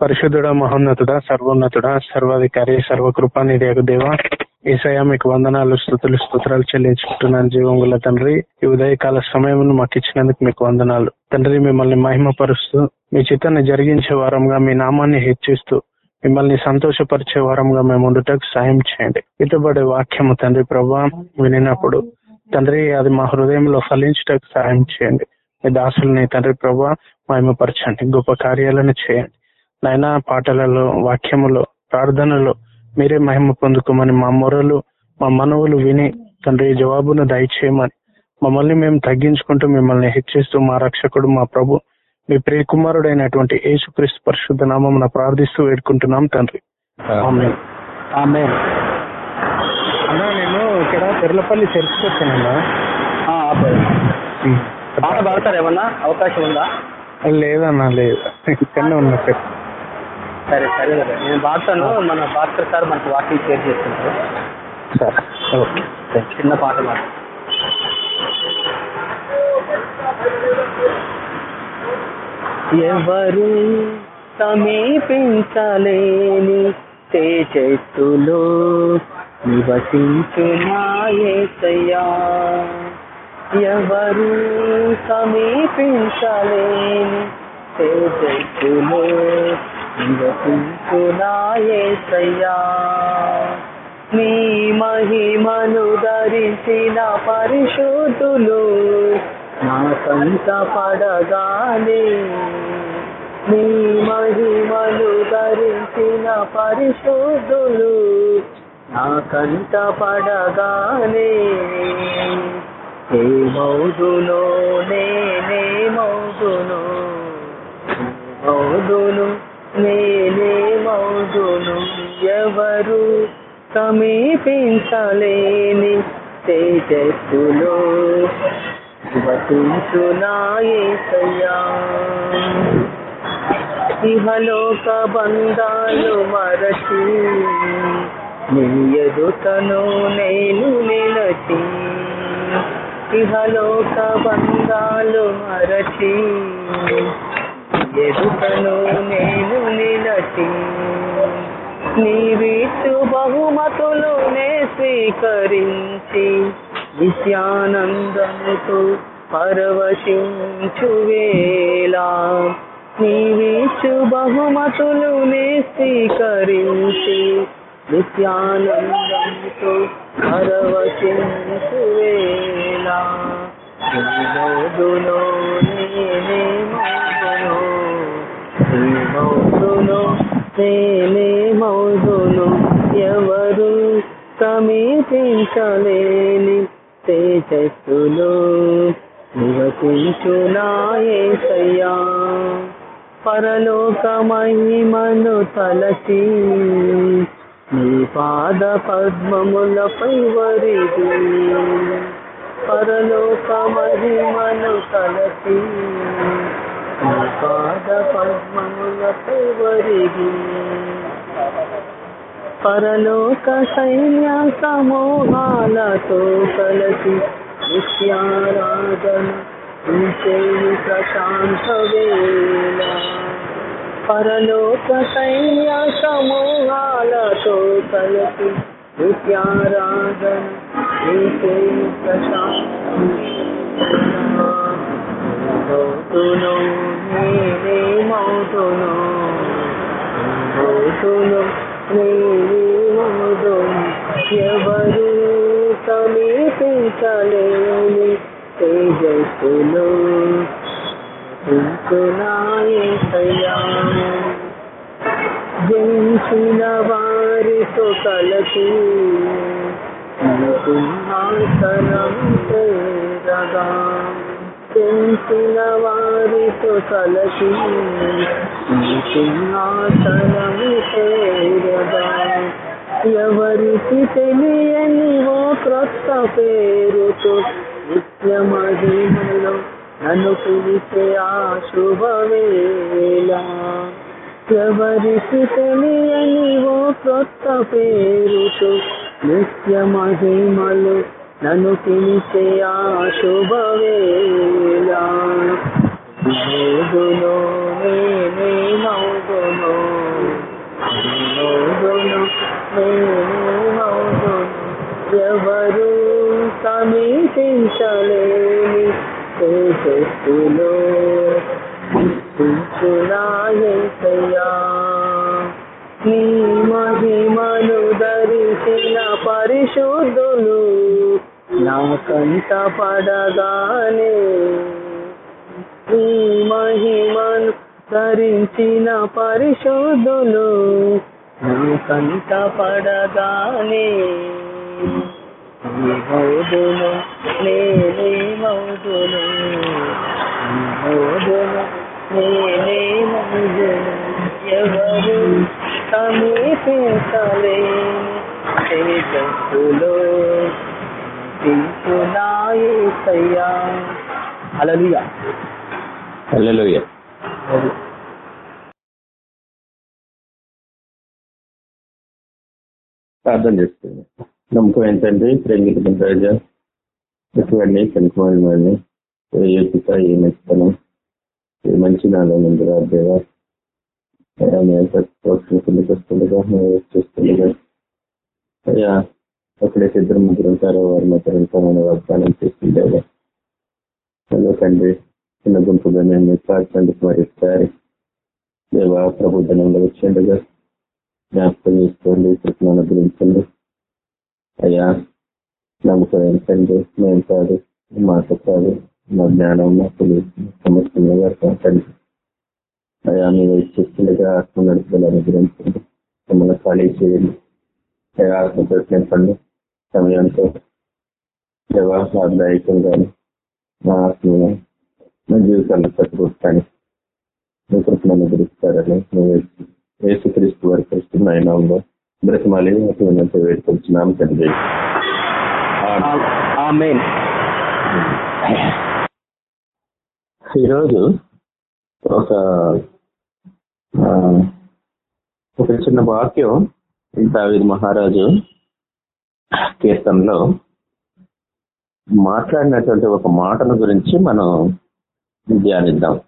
పరిశుద్ధుడ మహోన్నతుడ సర్వోన్నతుడ సర్వాధికారి సర్వకృపానిధి దేవ ఏసయ మీకు వందనాలు స్థుతులు స్తోత్రాలు చెల్లించుకుంటున్నాను. జీవం గల తండ్రి ఈ ఉదయకాల సమయం మాకు ఇచ్చినందుకు మీకు వందనాలు. తండ్రి మిమ్మల్ని మహిమపరుస్తూ మీ చిత్తాన్ని జరిగించే వారంగా మీ నామాన్ని హెచ్చిస్తూ మిమ్మల్ని సంతోషపరిచే వారంగా మేము ఉండటకు సాయం చేయండి. ఇతబడే వాక్యము తండ్రి ప్రభా వినినప్పుడు తండ్రి అది మా హృదయంలో ఫలించటకు సాయం చేయండి. మీ దాసుల్ని తండ్రి ప్రభా మహిమపరచండి. గొప్ప కార్యాలను చేయండి. నాయన పాటలలో వాక్యములో ప్రార్థనలో మీరే మహిమ పొందుకోమని మా మొరలు మా మనవులు విని తండ్రి జవాబును దయచేయమని. మమ్మల్ని మేము తగ్గించుకుంటూ మిమ్మల్ని హెచ్చిస్తూ మా రక్షకుడు మా ప్రభు మీ ప్రియకుమారుడైనటువంటి యేసుక్రీస్తు పరిశుద్ధ నామం ప్రార్థిస్తూ వేడుకుంటున్నాం తండ్రి. అన్నా నేను ఇక్కడ తెరలపల్లి చర్చికి వచ్చానన్నా. పాట పాడతారు ఏమన్నా అవకాశం ఉందా? లేదన్నా లేదు. ఇక్కడనే ఉన్నా. సార్ సరే కదా. నేను పాడతాను మన భాస్కర్ సార్ మనకు వాకింగ్ షేర్ చేస్తుంటారు. Sir okay. చిన్న పాట పాట ఎవరు సమీపించలేని తేజస్సులో నివసించున్నాయేసయ్యా ఎవరు సమీపించలేని తేజస్సులో నివసించున్నాయేసయ్యా నీ మహిమను ధరించిన పరిశుద్ధులు నా కంట పడగానే. నీ మహిమను ధరించిన పరిశుద్ధులు నా కంట పడగానే. ఏ మౌదులో నేనే మౌదును. మౌదును నేనే మౌదును ఎవరు సమీపించలేని తేజస్సులో వసించునాయేసయ్యా ఇహలోక బంధాలు మరచి నీ ఎదుటను నేను నిలచి ఇహలోక బంధాలు మరచి ఎదుటను నేను నిలచి నీవిచ్చు బహుమతులునే స్వీకరించి విద్యానందముతో పరవశించు వేళ. నీవిచ్చు బహుమతులునే స్వీకరించి నిత్యానందముతో పరవశించు వేళ. నేనే మౌదును నేనే మౌదును ఎవరు సమీపించలేని తేజస్సులో నివసించునాయేసయ్యా పరలోక మహిమను తలచి నీ పాద పద్మములపై వరిది పరలోక మహిమను తలచి నీ పాద పద్మము వరిది పరలోక సైన్య సమూహాలతో కలిసి నిత్యారాధన ఉంచేవి ప్రశాంత వేళ పరలోక సైన్య సమూహాలతో కలిసి నిత్యారాధన ఉంచేవి ప్రశాంత మౌతును నేనే మౌతును. మౌతును ఎవరు సమీపించలేని తేజస్సులో కుంకునాయసయ్యా జంచిన వారితో కలసి సింహాసనం చేరగా తెలిసిన వారితో కలసి సింహాసనం చేరగా ఎవరికి తెలియని ఓ క్రొత్త పేరుతో నిత్య మహిమలో నన్ను పిలిచే ఆ శుభవేళ. ఎవరికి తెలియని ఓ క్రొత్త పేరుతో నిత్య మహిమలు నన్ను పిలిచే ఆ శుభవేళ. మౌగులో నేనే మౌగులో మౌగులో నేనే మౌగులో ఎవరు సమీపించలేని తేజస్సులో నాకంట పడగానే నీ మహిమను ధరించిన పరిశోధులు నాకంట పడగానే నీ మౌదును నేనే మౌదును నీ మౌదును నేనే మౌదును ఎవరు సమీపించలేని తేజస్సులో ప్రార్థన చేస్తుంది నమ్మకం ఏంటంటే ప్రేమికుల రాజా ఇటువంటి కనుకోవాలి ఏ యోగ్యత ఏ మంచితనం ఏ మంచి నాలో ఉంది రాదేవా వస్తుండగా చూస్తుండగా అయ్యా ఎక్కడైతే ఇద్దరు ముగ్గురు ఉంటారో వారి మధ్య ఉంటామని వాగ్దానం చేస్తుండేవా హలో తండ్రి చిన్న గుంపుగా నేను ప్రార్థనకు మరిస్తారు దేవా ప్రభుత్వంలో వచ్చేందుగా జ్ఞాపకం చేసుకోండి కృష్ణను గురించండి అయ్యా నమ్మకం ఏంటండి? మేము కాదు మాట కాదు మా జ్ఞానం మా తెలియదు సమస్యలుగా కాకండి. అయ్యా మీరు ఇచ్చిస్తుండగా ఆత్మ నడుపుదల అనుగ్రహించండి. మిమ్మల్ని ఖాళీ చేయండి. అయ్యా ఆత్మ ప్రయత్నించండి సమయంతో దేవా లాభదాయకంగాను మా ఆత్మను మా జీవితాల్లో కట్టుకుంటాను మీ కృష్ణను గురిస్తారని యేసుక్రీస్తు వారి క్రిస్తు నాయనంలో బ్రతమాలి అటువంటి వేడుకొచ్చున్నాం తండ్రి. ఆమెన్. ఈరోజు ఒక ఆ, ఒక చిన్న వాక్యం. దావిద్ మహారాజు కీర్తనలో మాట్లాడినటువంటి ఒక మాటను గురించి మనం ధ్యానిద్దాం.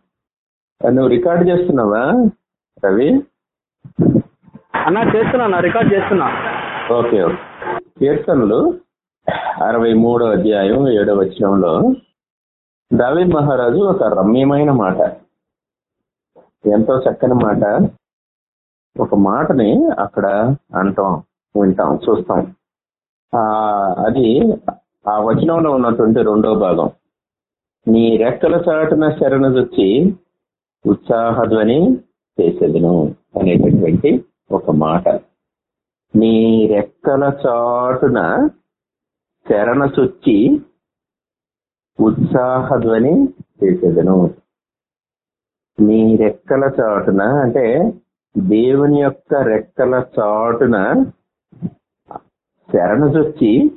నువ్వు రికార్డ్ చేస్తున్నావా రవి? అన్నా చేస్తున్నా రికార్డ్ చేస్తున్నా. Okay okay. కీర్తనలు అరవై మూడో అధ్యాయం ఏడో వచనంలో దావీద్ మహారాజు ఒక రమ్యమైన మాట ఎంతో చక్కని మాట. ఒక మాటని అక్కడ అంటాం వింటాం చూస్తాం. అది ఆ వచనంలో ఉన్నటువంటి రెండో భాగం. నీ రెక్కల చాటున శరణు వచ్చి ఉత్సాహధ్వని చేసేదను అనేటటువంటి ఒక మాట. నీ రెక్కల చాటున శరణ చొచ్చి ఉత్సాహధ్వని చేసేదను. నీ రెక్కల చాటున అంటే దేవుని యొక్క రెక్కల చాటున శరణ చొచ్చి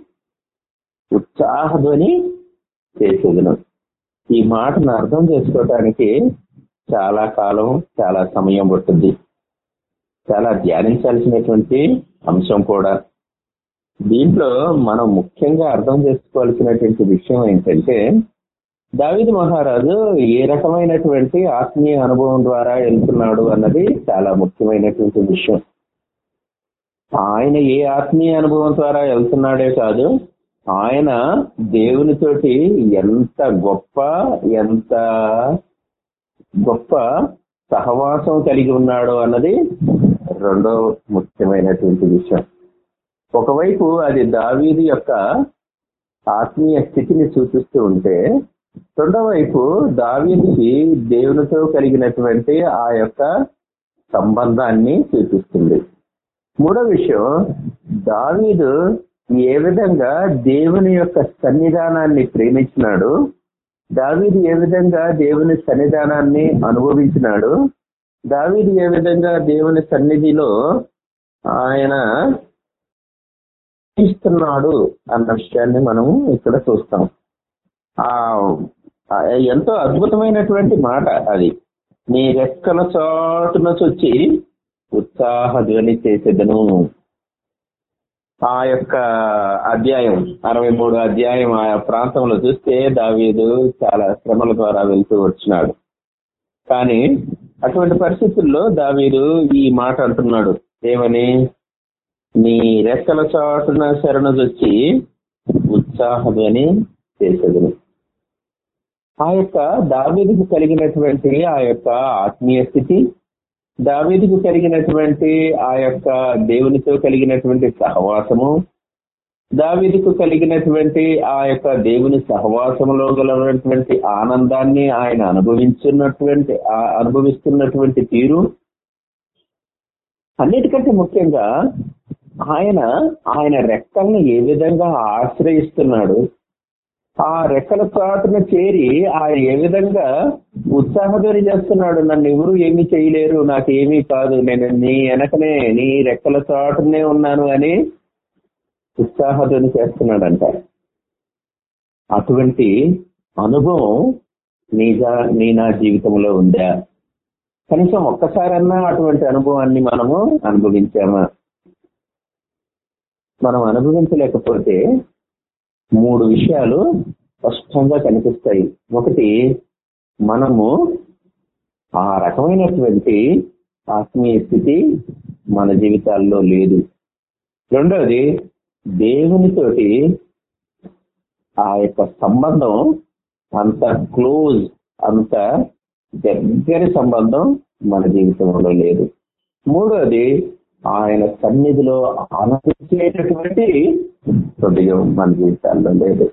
ఉత్సాహధ్వని చేసేదను. ఈ మాటను అర్థం చేసుకోవటానికి చాలా కాలం చాలా సమయం పడుతుంది. చాలా ధ్యానించాల్సినటువంటి అంశం కూడా. దీంట్లో మనం ముఖ్యంగా అర్థం చేసుకోవాల్సినటువంటి విషయం ఏంటంటే దావిద్ మహారాజు ఏ రకమైనటువంటి ఆత్మీయ అనుభవం ద్వారా వెళ్తున్నాడు అన్నది చాలా ముఖ్యమైనటువంటి విషయం. ఆయన ఏ ఆత్మీయ అనుభవం ద్వారా వెళ్తున్నాడే కాదు ఆయన దేవునితోటి ఎంత గొప్ప ఎంత గొప్ప సహవాసం కలిగి ఉన్నాడు అన్నది రెండో ముఖ్యమైనటువంటి విషయం. ఒకవైపు అది దావీది యొక్క ఆత్మీయ స్థితిని సూచిస్తూ ఉంటే రెండో వైపు దావీదికి దేవునితో కలిగినటువంటి ఆ యొక్క సంబంధాన్ని సూచిస్తుంది. మూడో విషయం దావీదు ఏ విధంగా దేవుని యొక్క సన్నిధానాన్ని ప్రేమించినాడు? దావీదు ఏ విధంగా దేవుని సన్నిధానాన్ని అనుభవించినాడు? దావీదు ఏ విధంగా దేవుని సన్నిధిలో ఆయన ఇస్తున్నాడు అన్న విషయాన్ని మనం ఇక్కడ చూస్తాం. ఆ ఎంతో అద్భుతమైనటువంటి మాట అది. నీ రెక్కల చాటున వచ్చి ఉత్సాహ ధ్వని చేసేదను. ఆ యొక్క అధ్యాయం అరవై మూడు అధ్యాయం ఆ ప్రాంతంలో చూస్తే దావీదు చాలా శ్రమల ద్వారా వెళ్తూ వచ్చినాడు. కానీ అటువంటి పరిస్థితుల్లో దావీదు ఈ మాట అంటున్నాడు. ఏమని? నీ రెక్కల చాటున శరణొచ్చి ఉత్సాహమని చేసేది ఆ యొక్క దావీదుకు కలిగినటువంటి ఆ యొక్క ఆత్మీయ స్థితి దావేదికు కలిగినటువంటి ఆ యొక్క దేవునితో కలిగినటువంటి సహవాసము దావీదుకు కలిగినటువంటి ఆ యొక్క దేవుని సహవాసంలో గలటువంటి ఆనందాన్ని ఆయన అనుభవించున్నటువంటి ఆ- అనుభవిస్తున్నటువంటి తీరు అన్నిటికంటే ముఖ్యంగా ఆయన ఆయన రెక్కల్ని ఏ విధంగా ఆశ్రయిస్తున్నాడు ఆ రెక్కల చాటున చేరి ఆయన ఏ విధంగా ఉత్సాహధ్వని చేస్తున్నాడు. నన్ను ఎవరు ఏమీ చేయలేరు. నాకు ఏమీ కాదు. నేను నీ వెనకనే నీ రెక్కల చాటునే ఉన్నాను అని ఉత్సాహధ్వని చేస్తున్నాడంట. అటువంటి అనుభవం నీగా నీ నా జీవితంలో ఉందా? కనీసం ఒక్కసారన్నా అటువంటి అనుభవాన్ని మనము అనుభవించామా? మనం అనుభవించలేకపోతే మూడు విషయాలు స్పష్టంగా కనిపిస్తాయి. ఒకటి మనము ఆ రకమైనటువంటి ఆత్మీయ స్థితి మన జీవితాల్లో లేదు. రెండవది దేవునితోటి ఆ యొక్క సంబంధం అంత క్లోజ్ అంత దగ్గర సంబంధం మన జీవితంలో లేదు. మూడవది ఆయన సన్నిధిలో ఆనందించేటటువంటి హృదయం మన జీవితాల్లో లేదు.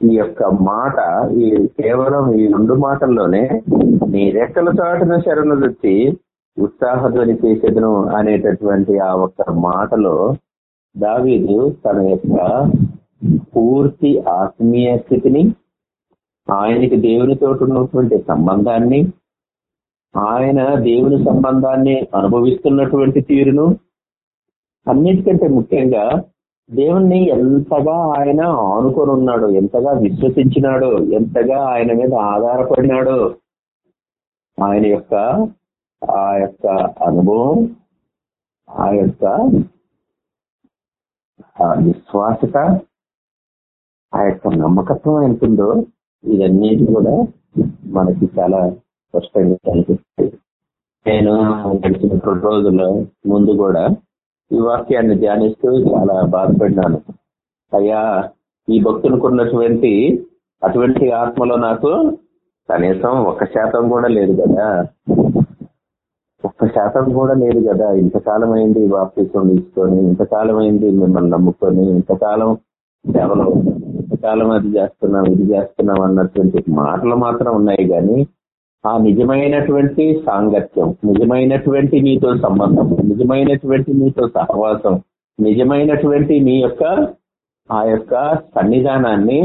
ఈ యొక్క మాట ఈ కేవలం ఈ రెండు మాటల్లోనే నీ రెక్కల చాటున శరణు వచ్చి ఉత్సాహధ్వని చేసేదను అనేటటువంటి ఆ ఒక్క మాటలో దావీదు తన యొక్క పూర్తి ఆత్మీయ స్థితిని ఆయనకి దేవునితో ఉన్నటువంటి సంబంధాన్ని ఆయన దేవుని సంబంధాన్ని అనుభవిస్తున్నటువంటి తీరును అన్నిటికంటే ముఖ్యంగా దేవుణ్ణి ఎంతగా ఆయన ఆనుకొని ఉన్నాడు ఎంతగా విశ్వసించినాడో ఎంతగా ఆయన మీద ఆధారపడినాడో ఆయన యొక్క ఆ యొక్క అనుభవం ఆ యొక్క ఆ విశ్వాసత ఆ యొక్క నమ్మకత్వం ఎంతుందో ఇవన్నీ కూడా మనకి చాలా స్పష్టంగా కనిపిస్తాయి. నేను గడిచిన రెండు రోజుల ముందు కూడా ఈ వాక్యాన్ని ధ్యానిస్తూ చాలా బాధపడినాను. అయ్యా ఈ భక్తునికి ఉన్నటువంటి అటువంటి ఆత్మలో నాకు కనీసం ఒక్క శాతం కూడా లేదు కదా. ఒక్క శాతం కూడా లేదు కదా. ఇంతకాలం అయింది బాప్తీసం తీసుకొని ఇంతకాలం అయింది మిమ్మల్ని నమ్ముకొని ఇంతకాలం సేవలో ఇంతకాలం అది చేస్తున్నాం ఇది చేస్తున్నాం అన్నటువంటి మాటలు మాత్రం ఉన్నాయి కానీ ఆ నిజమైనటువంటి సాంగత్యం నిజమైనటువంటి నీతో సంబంధం నిజమైనటువంటి నీతో సహవాసం నిజమైనటువంటి నీ యొక్క ఆ యొక్క సన్నిధానాన్ని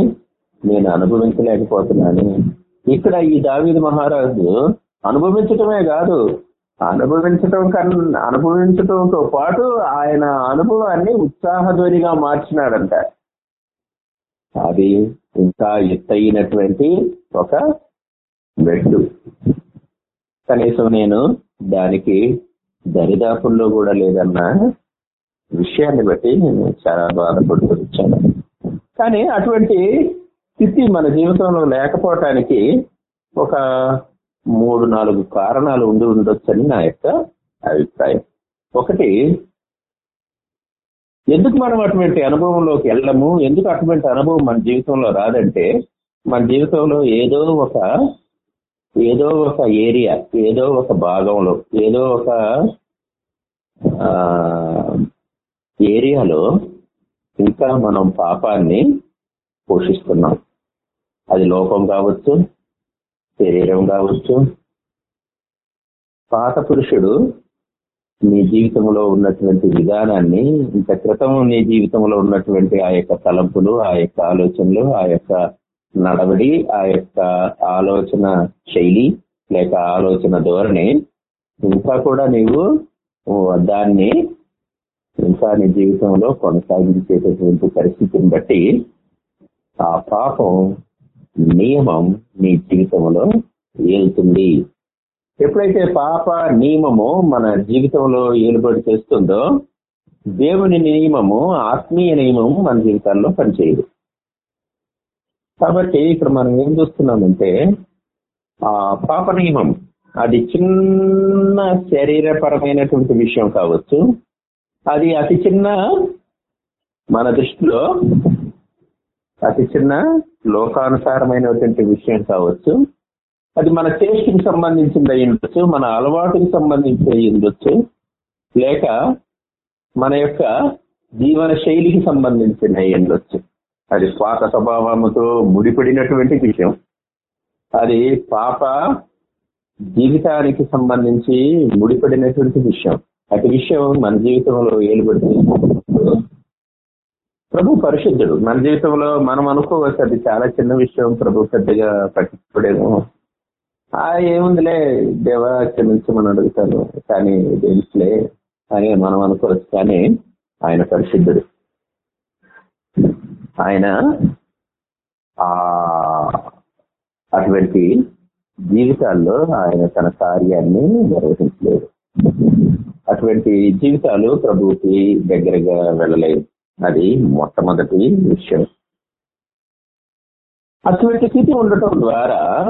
నేను అనుభవించలేకపోతున్నాను. ఇక్కడ ఈ దావీదు మహారాజు అనుభవించటమే కాదు అనుభవించటం కన్నా అనుభవించటంతో పాటు ఆయన అనుభవాన్ని ఉత్సాహధ్వనిగా మార్చినాడంట. అది ఇంకా ఎత్తైనటువంటి ఒక బెడ్ కనీసం నేను దానికి దరిదాపుల్లో కూడా లేదన్న విషయాన్ని బట్టి నేను చాలా బాధపడుతూ వచ్చాను. కానీ అటువంటి స్థితి మన జీవితంలో లేకపోవటానికి ఒక మూడు నాలుగు కారణాలు ఉండి ఉండొచ్చని నా యొక్క అభిప్రాయం. ఒకటి ఎందుకు మనం అటువంటి అనుభవంలోకి వెళ్ళము? ఎందుకు అటువంటి అనుభవం మన జీవితంలో రాదంటే మన జీవితంలో ఏదో ఒక ఏదో ఒక ఏరియా ఏదో ఒక భాగంలో ఏదో ఒక ఏరియాలో ఇంకా మనం పాపాన్ని పోషిస్తున్నాం. అది లోపం కావచ్చు శరీరం కావచ్చు. పాత పురుషుడు నీ జీవితంలో ఉన్నటువంటి విధానాన్ని ఇంత క్రితం నీ జీవితంలో ఉన్నటువంటి ఆ యొక్క తలంపులు ఆ యొక్క ఆలోచనలు ఆ యొక్క నడవడి ఆ యొక్క ఆలోచన శైలి లేక ఆలోచన ధోరణి ఇంకా కూడా నీవు దాన్ని ఇంకా నీ జీవితంలో కొనసాగించేటటువంటి పరిస్థితిని బట్టి ఆ పాపం నియమం నీ జీవితంలో ఏలుతుంది. ఎప్పుడైతే పాప నియమము మన జీవితంలో ఏలుబడి చేస్తుందో దేవుని నియమము ఆత్మీయ నియమము మన జీవితాల్లో పనిచేయదు. కాబట్టి ఇక్కడ మనం ఏం చూస్తున్నామంటే ఆ పాప నియమం. అది చిన్న శరీరపరమైనటువంటి విషయం కావచ్చు. అది అతి చిన్న మన దృష్టిలో అతి చిన్న లోకానుసారమైనటువంటి విషయం కావచ్చు. అది మన టేస్ట్కి సంబంధించింది అయి ఉండొచ్చు మన అలవాటుకి సంబంధించి అయి ఉండొచ్చు. లేక మన యొక్క జీవన శైలికి సంబంధించిన అయి ఉండొచ్చు. అది పాత స్వభావముతో ముడిపడినటువంటి విషయం. అది పాప జీవితానికి సంబంధించి ముడిపడినటువంటి విషయం. అటు విషయం మన జీవితంలో ఏలుబడుతుంది ప్రభు పరిశుద్ధుడు. మన జీవితంలో మనం అనుకోవచ్చు అది చాలా చిన్న విషయం ప్రభు పెద్దగా పట్టించుకోలేము ఆ ఏముందిలే దేవా క్షమించమని అడుగుతాను. కానీ తెలుసులే అని మనం అనుకోవచ్చు కానీ ఆయన పరిశుద్ధుడు. ఆయన ఆ అటువంటి జీవితాల్లో ఆయన తన కార్యాన్ని నిర్వహించలేదు. అటువంటి జీవితాలు ప్రభుకి దగ్గరగా వెళ్ళలేదు. అది మొట్టమొదటి విషయం. అటువంటి స్థితి ఉండటం ద్వారా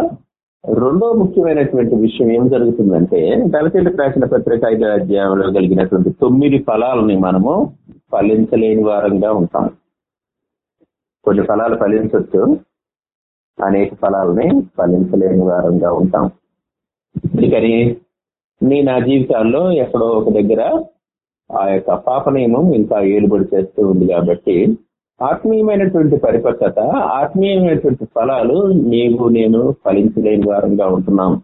రెండో ముఖ్యమైనటువంటి విషయం ఏం జరుగుతుందంటే దళితులకు రాసిన పత్రిక ఐదు అధ్యాయంలో కలిగినటువంటి తొమ్మిది ఫలాలని మనము ఫలించలేని వారంగా ఉంటాం. కొన్ని ఫలాలు ఫలించవచ్చు అనేక ఫలాలని ఫలించలేని వారంగా ఉంటాం. అందుకని నీ నా జీవితాల్లో ఎక్కడో ఒక దగ్గర ఆ యొక్క పాపనియమం ఇంకా ఏలుబడి చేస్తూ ఉంది కాబట్టి ఆత్మీయమైనటువంటి పరిపక్వత ఆత్మీయమైనటువంటి ఫలాలు నీవు నేను ఫలించలేని వారంగా ఉంటున్నాం.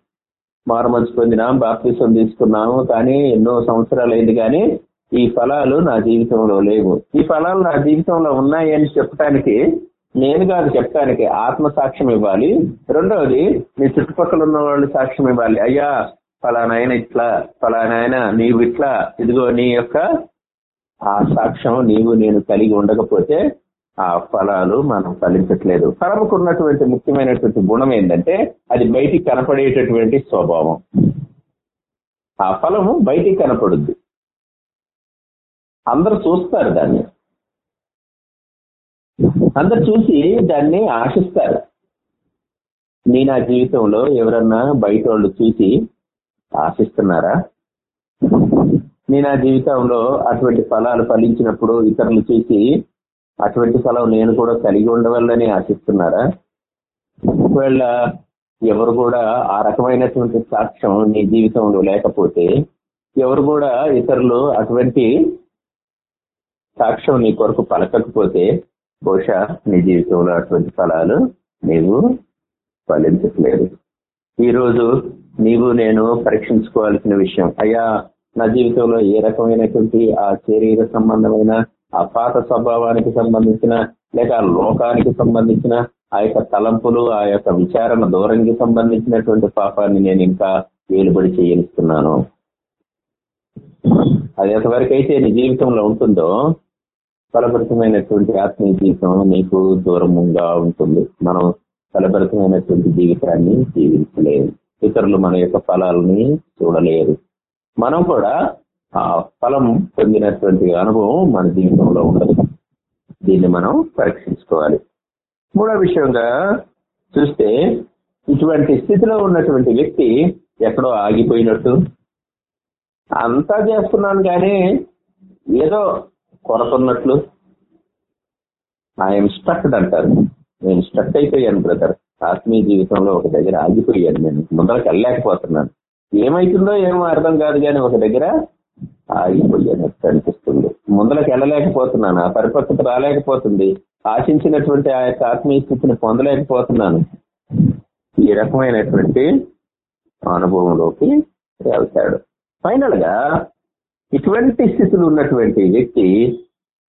మారుమర్చి పొందినాం బాప్తిసం తీసుకున్నాము కానీ ఎన్నో సంవత్సరాలు అయింది కానీ ఈ ఫలాలు నా జీవితంలో లేవు. ఈ ఫలాలు నా జీవితంలో ఉన్నాయి అని చెప్పడానికి నేను కాదు చెప్పడానికి ఆత్మ సాక్ష్యం ఇవ్వాలి. రెండవది నీ చుట్టుపక్కల ఉన్న వాళ్ళు సాక్ష్యం ఇవ్వాలి. అయ్యా ఫలానాయన ఇట్లా ఫలానాయన నీవు ఇట్లా ఇదిగో నీ యొక్క ఆ సాక్ష్యం నీవు నేను కలిగి ఉండకపోతే ఆ ఫలాలు మనం ఫలించట్లేదు. ఫలముకు ఉన్నటువంటి ముఖ్యమైనటువంటి గుణం ఏంటంటే అది బయటికి కనపడేటటువంటి స్వభావం. ఆ ఫలము బయటికి కనపడుద్ది. అందరూ చూస్తారు దాన్ని. అందరు చూసి దాన్ని ఆశిస్తారు. నీ నా జీవితంలో ఎవరన్నా బయట వాళ్ళు చూసి ఆశిస్తున్నారా? నీ నా జీవితంలో అటువంటి ఫలాలు ఫలించినప్పుడు ఇతరులు చూసి అటువంటి ఫలం నేను కూడా కలిగి ఉండవాలని ఆశిస్తున్నారా? ఒకవేళ ఎవరు కూడా ఆ రకమైనటువంటి సాక్ష్యం నీ జీవితంలో లేకపోతే ఎవరు కూడా ఇతరులు అటువంటి సాక్ష్యం నీ కొరకు పలకకపోతే బహుశా నీ జీవితంలో అటువంటి ఫలాలు నీవు ఫలించట్లేదు. ఈరోజు నీవు నేను పరీక్షించుకోవాల్సిన విషయం అయ్యా నా జీవితంలో ఏ రకమైనటువంటి ఆ శరీర సంబంధమైన ఆ పాత స్వభావానికి సంబంధించిన లేక ఆ లోకానికి సంబంధించిన ఆ యొక్క తలంపులు ఆ యొక్క విచారణ ధోరణికి సంబంధించినటువంటి పాపాన్ని నేను ఇంకా వేలుబడి చేయనిస్తున్నాను. అది ఎంతవరకైతే నీ జీవితంలో ఉంటుందో ఫలభరితమైనటువంటి ఆత్మీయ జీవితం నీకు దూరంగా ఉంటుంది. మనం ఫలభరితమైనటువంటి జీవితాన్ని జీవించలేము. ఇతరులు మన యొక్క ఫలాలని చూడలేరు. మనం కూడా ఆ ఫలం పొందినటువంటి అనుభవం మన జీవితంలో ఉండదు. దీన్ని మనం పరీక్షించుకోవాలి. మూడో విషయంగా చూస్తే ఇటువంటి స్థితిలో ఉన్నటువంటి వ్యక్తి ఎక్కడో ఆగిపోయినట్టు. అంతా చేస్తున్నాను కానీ ఏదో కొరతున్నట్లు ఐఎమ్ స్ట్రక్డ్ అంటారు. నేను స్ట్రక్ అయిపోయాను బ్రదర్ ఆత్మీయ జీవితంలో ఒక దగ్గర ఆగిపోయాను నేను. ముందరకు వెళ్ళలేకపోతున్నాను ఏమైతుందో ఏమో అర్థం కాదు కానీ ఒక దగ్గర ఆగిపోయాను అనిపిస్తుంది. ముందరకు వెళ్ళలేకపోతున్నాను ఆ పరిపక్వత రాలేకపోతుంది. ఆశించినటువంటి ఆ యొక్క ఆత్మీయ స్థితిని పొందలేకపోతున్నాను. ఈ రకమైనటువంటి అనుభవంలోకి వెళ్తాడు. ఫైనల్గా ఇటువంటి స్థితిలో ఉన్నటువంటి వ్యక్తి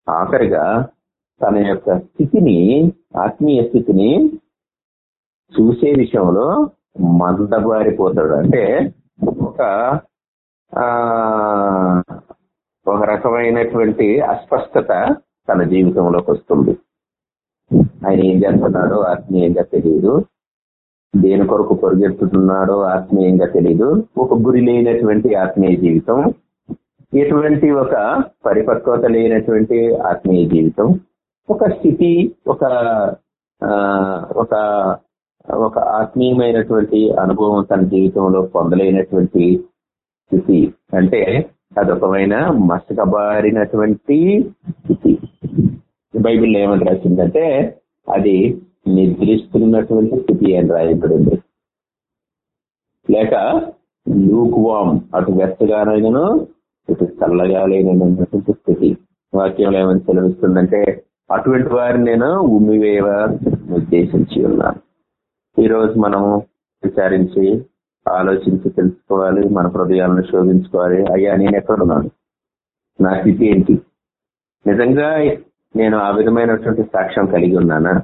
ఆఖరిగా తన యొక్క స్థితిని ఆత్మీయ స్థితిని చూసే విషయంలో మందబారిపోతాడు. అంటే ఒక ఒక రకమైనటువంటి అస్పష్టత తన జీవితంలోకి వస్తుంది. ఆయన ఏం చేస్తున్నాడో ఆత్మీయంగా తెలియదు. దేని కొరకు పొరుగెత్తుతున్నాడో ఆత్మీయంగా తెలియదు. ఒక గురి లేనటువంటి ఆత్మీయ జీవితం ఎటువంటి ఒక పరిపక్వత లేనటువంటి ఆత్మీయ జీవితం ఒక స్థితి ఒక ఒక ఒక ఆత్మీయమైనటువంటి అనుభవం తన జీవితంలో పొందలేనటువంటి స్థితి. అంటే అదొకమైన మసకబారినటువంటి స్థితి. బైబిల్లో ఏమని రాసిందంటే అది నిద్రిస్తున్నటువంటి స్థితి అని రాయబడింది. లేక లూక్ వామ్ అటు వెచ్చగానైనను ఇటు చల్లగా లేనటువంటి స్థితి వాక్యంలో ఏమని సెలవిస్తుందంటే అటువంటి వారిని నేను ఉమ్మివేవ ఉద్దేశించి ఉన్నాను. ఈరోజు మనము విచారించి ఆలోచించి తెలుసుకోవాలి మన హృదయాలను శోధించుకోవాలి. అయ్యా నేను ఎక్కడున్నాను నా స్థితి ఏంటి? నిజంగా నేను ఆ విధమైనటువంటి సాక్ష్యం కలిగి ఉన్నానా?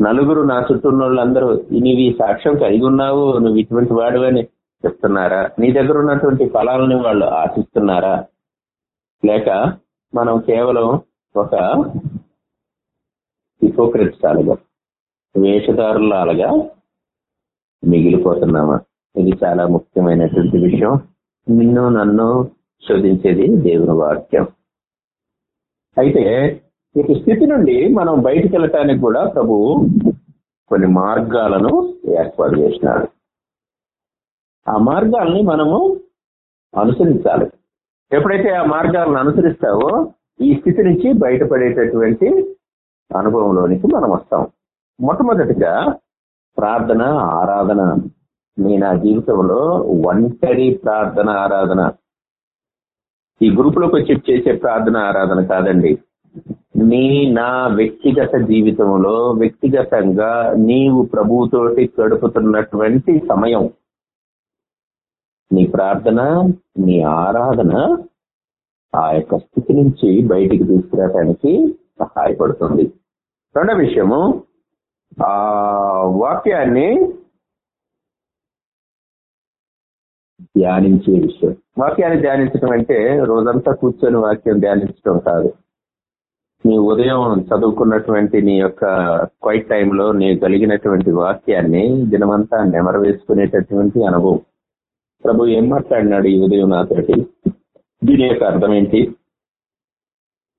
నలుగురు నా చుట్టూ ఉన్న వాళ్ళందరూ నీవి సాక్ష్యం కలిగి ఉన్నావు నువ్వు ఇటువంటి వాడు అని చెప్తున్నారా? నీ దగ్గర ఉన్నటువంటి ఫలాలని వాళ్ళు ఆశిస్తున్నారా? లేక మనం కేవలం ఒక హిపోక్రెట్స్ అలాగా మిగిలిపోతున్నామా? ఇది చాలా ముఖ్యమైనటువంటి విషయం. నిన్ను నన్ను శోధించేది దేవుని వాక్యం. అయితే ఈ స్థితి నుండి మనం బయటకు వెళ్ళటానికి కూడా ప్రభు కొన్ని మార్గాలను ఏర్పాటు చేసినాడు. ఆ మార్గాల్ని మనము అనుసరించాలి. ఎప్పుడైతే ఆ మార్గాలను అనుసరిస్తావో ఈ స్థితి నుంచి బయటపడేటటువంటి అనుభవంలోనికి మనం వస్తాం. మొట్టమొదటిగా ప్రార్థన ఆరాధన. మీ నా జీవితంలో ఒంటరి ప్రార్థన ఆరాధన. ఈ గ్రూప్లోకి వచ్చి చేసే ప్రార్థన ఆరాధన కాదండి. నీ నా వ్యక్తిగత జీవితంలో వ్యక్తిగతంగా నీవు ప్రభువుతోటి గడుపుతున్నటువంటి సమయం. నీ ప్రార్థన నీ ఆరాధన ఆ యొక్క స్థితి నుంచి బయటికి తీసుకురావడానికి సహాయపడుతుంది. రెండో విషయము ఆ వాక్యాన్ని ధ్యానించే విషయం. వాక్యాన్ని ధ్యానించడం అంటే రోజంతా కూర్చొని వాక్యం ధ్యానించడం కాదు. నీ ఉదయం చదువుకున్నటువంటి నీ యొక్క క్వైట్ టైంలో నీ కలిగినటువంటి వాక్యాన్ని దినమంతా నెమరవేసుకునేటటువంటి అనుభవం. ప్రభు ఏం మాట్లాడినాడు ఈ ఉదయం నాతోటి దీని యొక్క అర్థం ఏంటి?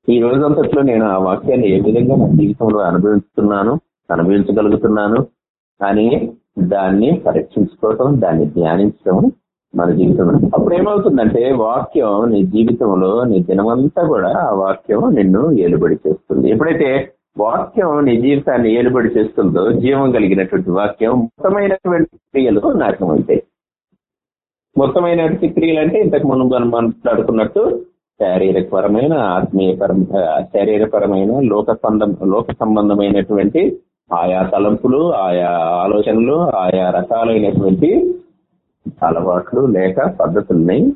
ఈ రోజంతట్లో నేను ఆ వాక్యాన్ని ఏ విధంగా నా జీవితంలో అనుభవిస్తున్నాను అనుభవించగలుగుతున్నాను అని దాన్ని పరీక్షించుకోవటం దాన్ని ధ్యానించడం మన జీవితంలో. అప్పుడు ఏమవుతుందంటే వాక్యం నీ జీవితంలో నీ దినమంతా కూడా ఆ వాక్యం నిన్ను ఏలుబడి చేస్తుంది. ఎప్పుడైతే వాక్యం నీ జీవితాన్ని ఏలుబడి చేస్తుందో జీవం కలిగినటువంటి వాక్యం మొత్తమైనటువంటి క్రియలు నాశనం అవుతాయి. మొత్తమైనటువంటి క్రియలు అంటే ఇంతకు మనం మనం మాట్లాడుకున్నట్టు శారీరకపరమైన ఆత్మీయపరం శారీరపరమైన లోక సంబంధం లోక సంబంధమైనటువంటి ఆయా తలంపులు ఆయా ఆలోచనలు ఆయా రకాలైనటువంటి అలవాట్లు లేక పద్ధతుల్ని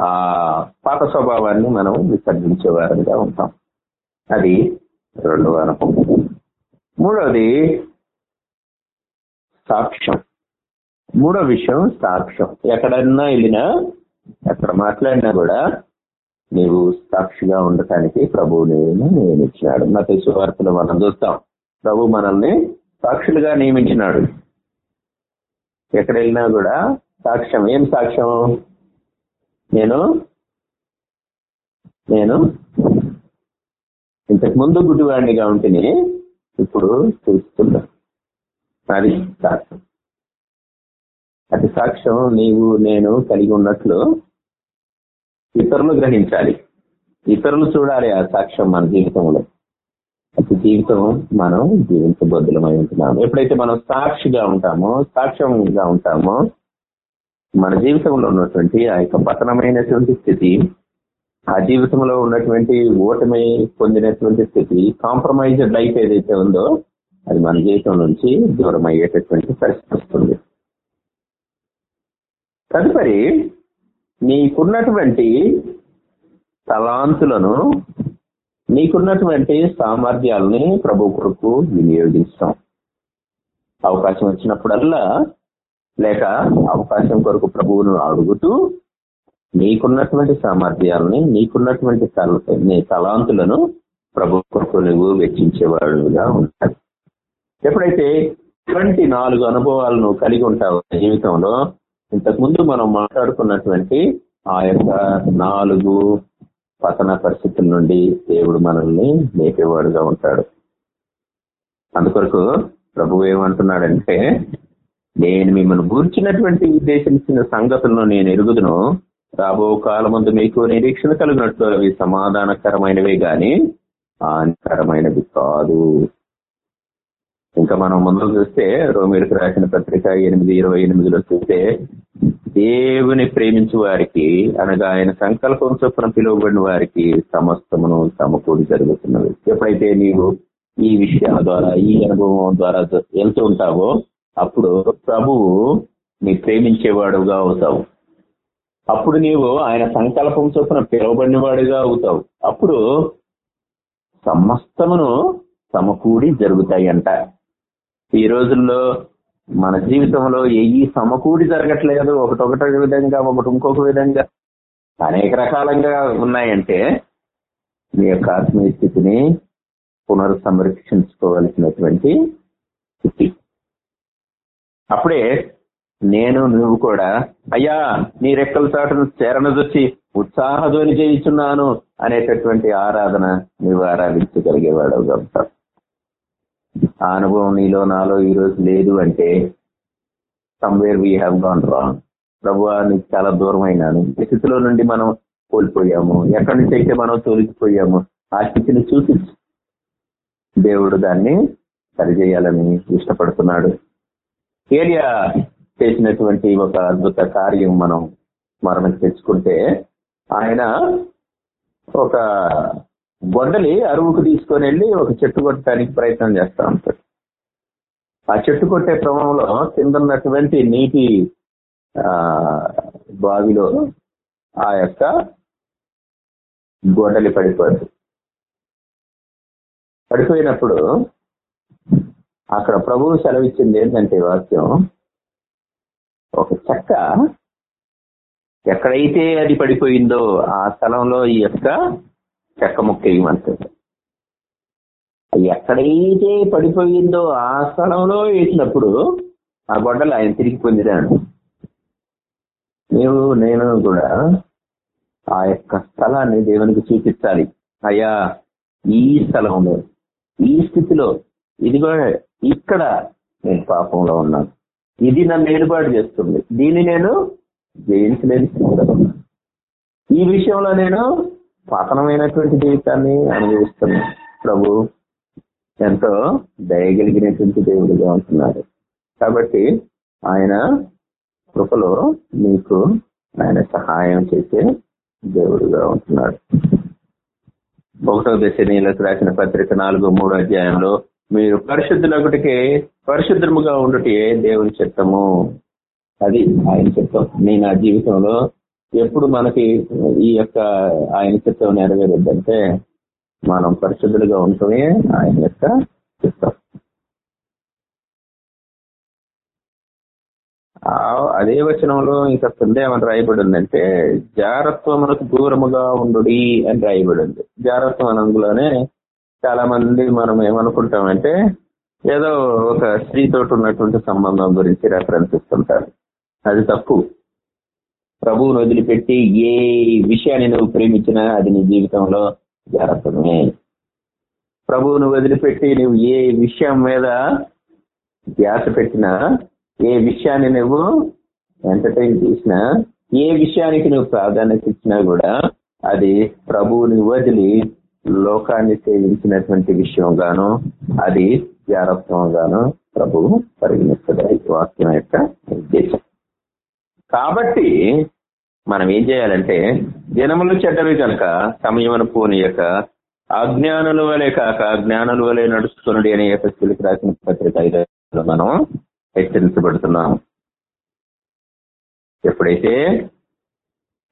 ఆ పాత స్వభావాన్ని మనం విసర్జించేవారుగా ఉంటాం. అది రెండవ అనుభవం. మూడవది సాక్ష్యం. మూడో విషయం సాక్ష్యం. ఎక్కడన్నా వెళ్ళినా ఎక్కడ మాట్లాడినా కూడా నీవు సాక్షిగా ఉండటానికి ప్రభువు నేను నియమించినాడు. నా తెలుసు వార్తలు మనం చూస్తాం. ప్రభు మనల్ని సాక్షులుగా నియమించినాడు. ఎక్కడ వెళ్ళినా కూడా సాక్ష్యం. ఏం సాక్ష్యం? నేను నేను ఇంతకు ముందు గుడ్డివాడినిగా ఉంటేనే ఇప్పుడు చూస్తున్నా అది సాక్ష్యం. అతి సాక్ష్యం నీవు నేను కలిగి ఉన్నట్లు ఇతరులు గ్రహించాలి. ఇతరులు చూడాలి ఆ సాక్ష్యం మన జీవితంలో. అతి జీవితం మనం జీవించబద్దులమై ఉంటున్నాం ఎప్పుడైతే మనం సాక్షిగా ఉంటామో సాక్ష్యంగా ఉంటామో మన జీవితంలో ఉన్నటువంటి ఆ యొక్క పతనమైనటువంటి స్థితి ఆ జీవితంలో ఉన్నటువంటి ఓటమి పొందినటువంటి స్థితి కాంప్రమైజ్డ్ లైఫ్ ఏదైతే ఉందో అది మన జీవితం నుంచి దూరం అయ్యేటటువంటి పరిస్థితి వస్తుంది. తదుపరి నీకున్నటువంటి తలాంతులను నీకున్నటువంటి సామర్థ్యాలని ప్రభు కొరకు వినియోగిస్తాం. అవకాశం వచ్చినప్పుడల్లా లేక అవకాశం కొరకు ప్రభువును అడుగుతూ నీకున్నటువంటి సామర్థ్యాలని నీకున్నటువంటి నీ తలాంతులను ప్రభు కొరకు నువ్వు వెచ్చించేవాడుగా ఉంటాడు ఎప్పుడైతే ఇటువంటి నాలుగు అనుభవాలను కలిగి ఉంటావు జీవితంలో ఇంతకుముందు మనం మాట్లాడుకున్నటువంటి ఆ యొక్క నాలుగు పతన పరిస్థితుల నుండి దేవుడు మనల్ని లేపేవాడుగా ఉంటాడు. అందుకొరకు ప్రభు ఏమంటున్నాడంటే నేను మిమ్మల్ని గుర్చినటువంటి ఉద్దేశించిన సంగతులను నేను ఎరుగుదును. రాబో కాలమందు మీకు నిరీక్షణ కలిగినట్లు అవి సమాధానకరమైనవే గాని హానికరమైనవి కాదు. ఇంకా మనం ముందు చూస్తే రోమిడికి రాసిన పత్రిక ఎనిమిది ఇరవై ఎనిమిదిలో చూస్తే దేవుని ప్రేమించు వారికి అనగా ఆయన సంకల్పం చొప్పున పిలువబడిన వారికి సమస్తమును సమకూడి జరుగుతున్నది. ఎప్పుడైతే నీవు ఈ విషయాల ద్వారా ఈ అనుభవం ద్వారా వెళ్తూ ఉంటావో అప్పుడు ప్రభువు నీ ప్రేమించేవాడుగా అవుతావు. అప్పుడు నీవు ఆయన సంకల్పం చొప్పున పిలువబడినవాడుగా అవుతావు. అప్పుడు సమస్తమును సమకూడి జరుగుతాయి అంట ఈ రోజుల్లో మన జీవితంలో ఏవి సమకూడి జరగట్లేదు ఒకటొకట విధంగా ఒకటి ఇంకొక విధంగా అనేక రకాలంగా ఉన్నాయంటే మీ యొక్క ఆత్మీయ స్థితిని పునరుసంరక్షించుకోవలసినటువంటి స్థితి. అప్పుడే నేను నువ్వు కూడా అయ్యా నీ రెక్కల చాటును చేరనదొచ్చి ఉత్సాహధ్వని చేయించున్నాను అనేటటువంటి ఆరాధన నువ్వు ఆరాధించగలిగేవాడు అవుతావు ఆ అనుభవం నీలో నాలో ఈ రోజు లేదు అంటే somewhere we have gone wrong ప్రభు నీకు చాలా దూరం అయినాను ఈ స్థితిలో నుండి మనం కోల్పోయాము. ఎక్కడి నుంచి అయితే మనం తొలగిపోయాము ఆ స్థితిని చూసి దేవుడు దాన్ని సరిచేయాలని ఇష్టపడుతున్నాడు. ఏరియా చేసినటువంటి ఒక అద్భుత కార్యం మనం స్మరణకు తెచ్చుకుంటే ఆయన ఒక గొడ్డలి అరువుకు తీసుకొని వెళ్ళి ఒక చెట్టు కొట్టడానికి ప్రయత్నం చేస్తా ఉంటాడు. ఆ చెట్టు కొట్టే క్రమంలో కిందన్నటువంటి నీటి బావిలో ఆ యొక్క గొడ్డలి పడిపోయింది పడిపోయినప్పుడు అక్కడ ప్రభువు సెలవిచ్చింది ఏంటంటే వాక్యం ఒక చెక్క ఎక్కడైతే అది పడిపోయిందో ఆ స్థలంలో ఈ యొక్క చెక్క ముక్క అది ఎక్కడైతే పడిపోయిందో ఆ స్థలంలో వేసినప్పుడు ఆ గొడ్డలు ఆయన తిరిగి పొందిరాను నీవు నేను కూడా ఆ యొక్క స్థలాన్ని దేవునికి చూపించాలి అయ్యా ఈ స్థలంలో ఈ స్థితిలో ఇదిగో ఇక్కడ నేను పాపంలో ఉన్నాను. ఇది నన్ను ఏర్పాటు చేస్తుంది. దీన్ని నేను జయించలేని స్థితిలో ఈ విషయంలో నేను పతనమైనటువంటి జీవితాన్ని అనుభవిస్తున్నాం ప్రభు ఎంతో దయగలిగినటువంటి దేవుడిగా ఉంటున్నారు కాబట్టి ఆయన కృపలో నీకు ఆయన సహాయం చేసే దేవుడుగా ఉంటున్నాడు. ఒకటో దశ నీళ్ళకు రాసిన పత్రిక నాలుగు మూడో అధ్యాయంలో మీరు పరిశుద్ధులొకటికే పరిశుద్ధముగా ఉండుటే దేవుని చిత్తము. అది ఆయన చిత్తం. నేను నా జీవితంలో ఎప్పుడు మనకి ఈ యొక్క ఆయన చిత్తం నెరవేరుద్దంటే మనం పరిశుద్ధులుగా ఉంటమే ఆయన యొక్క చిత్తం. అదే వచనంలో ఇంకా కింద ఏమని రాయబడి ఉందంటే జారత్వమునకు దూరముగా ఉండు అని రాయబడి ఉంది జారత్వం అనందులోనే చాలా మంది మనం ఏమనుకుంటామంటే ఏదో ఒక స్త్రీతో ఉన్నటువంటి సంబంధం గురించి రెఫరెన్స్ ఇస్తుంటారు. అది తప్పు. ప్రభువును వదిలిపెట్టి ఏ విషయాన్ని నువ్వు ప్రేమించినా అది నీ జీవితంలో జరగమే ప్రభువును వదిలిపెట్టి నువ్వు ఏ విషయం మీద ధ్యాస పెట్టినా ఏ విషయాన్ని నువ్వు ఎంటర్టైన్ చేసినా ఏ విషయానికి నువ్వు ప్రాధాన్యత ఇచ్చినా కూడా అది ప్రభువుని వదిలి లోకాన్ని సేవించినటువంటి విషయం గాను అది జారత్వం గాను ప్రభువు పరిగణిస్తుంది. వాక్యం యొక్క ఉద్దేశం. కాబట్టి మనం ఏం చేయాలంటే దినములు చెడ్డవి కనుక సమయమును పోనీయక అజ్ఞానుల వలె కాక జ్ఞానుల వలె నడుచుకున్నది అనే పత్రికలకు రాసిన పత్రిక ఐదు మనం హెచ్చరించబడుతున్నాం ఎప్పుడైతే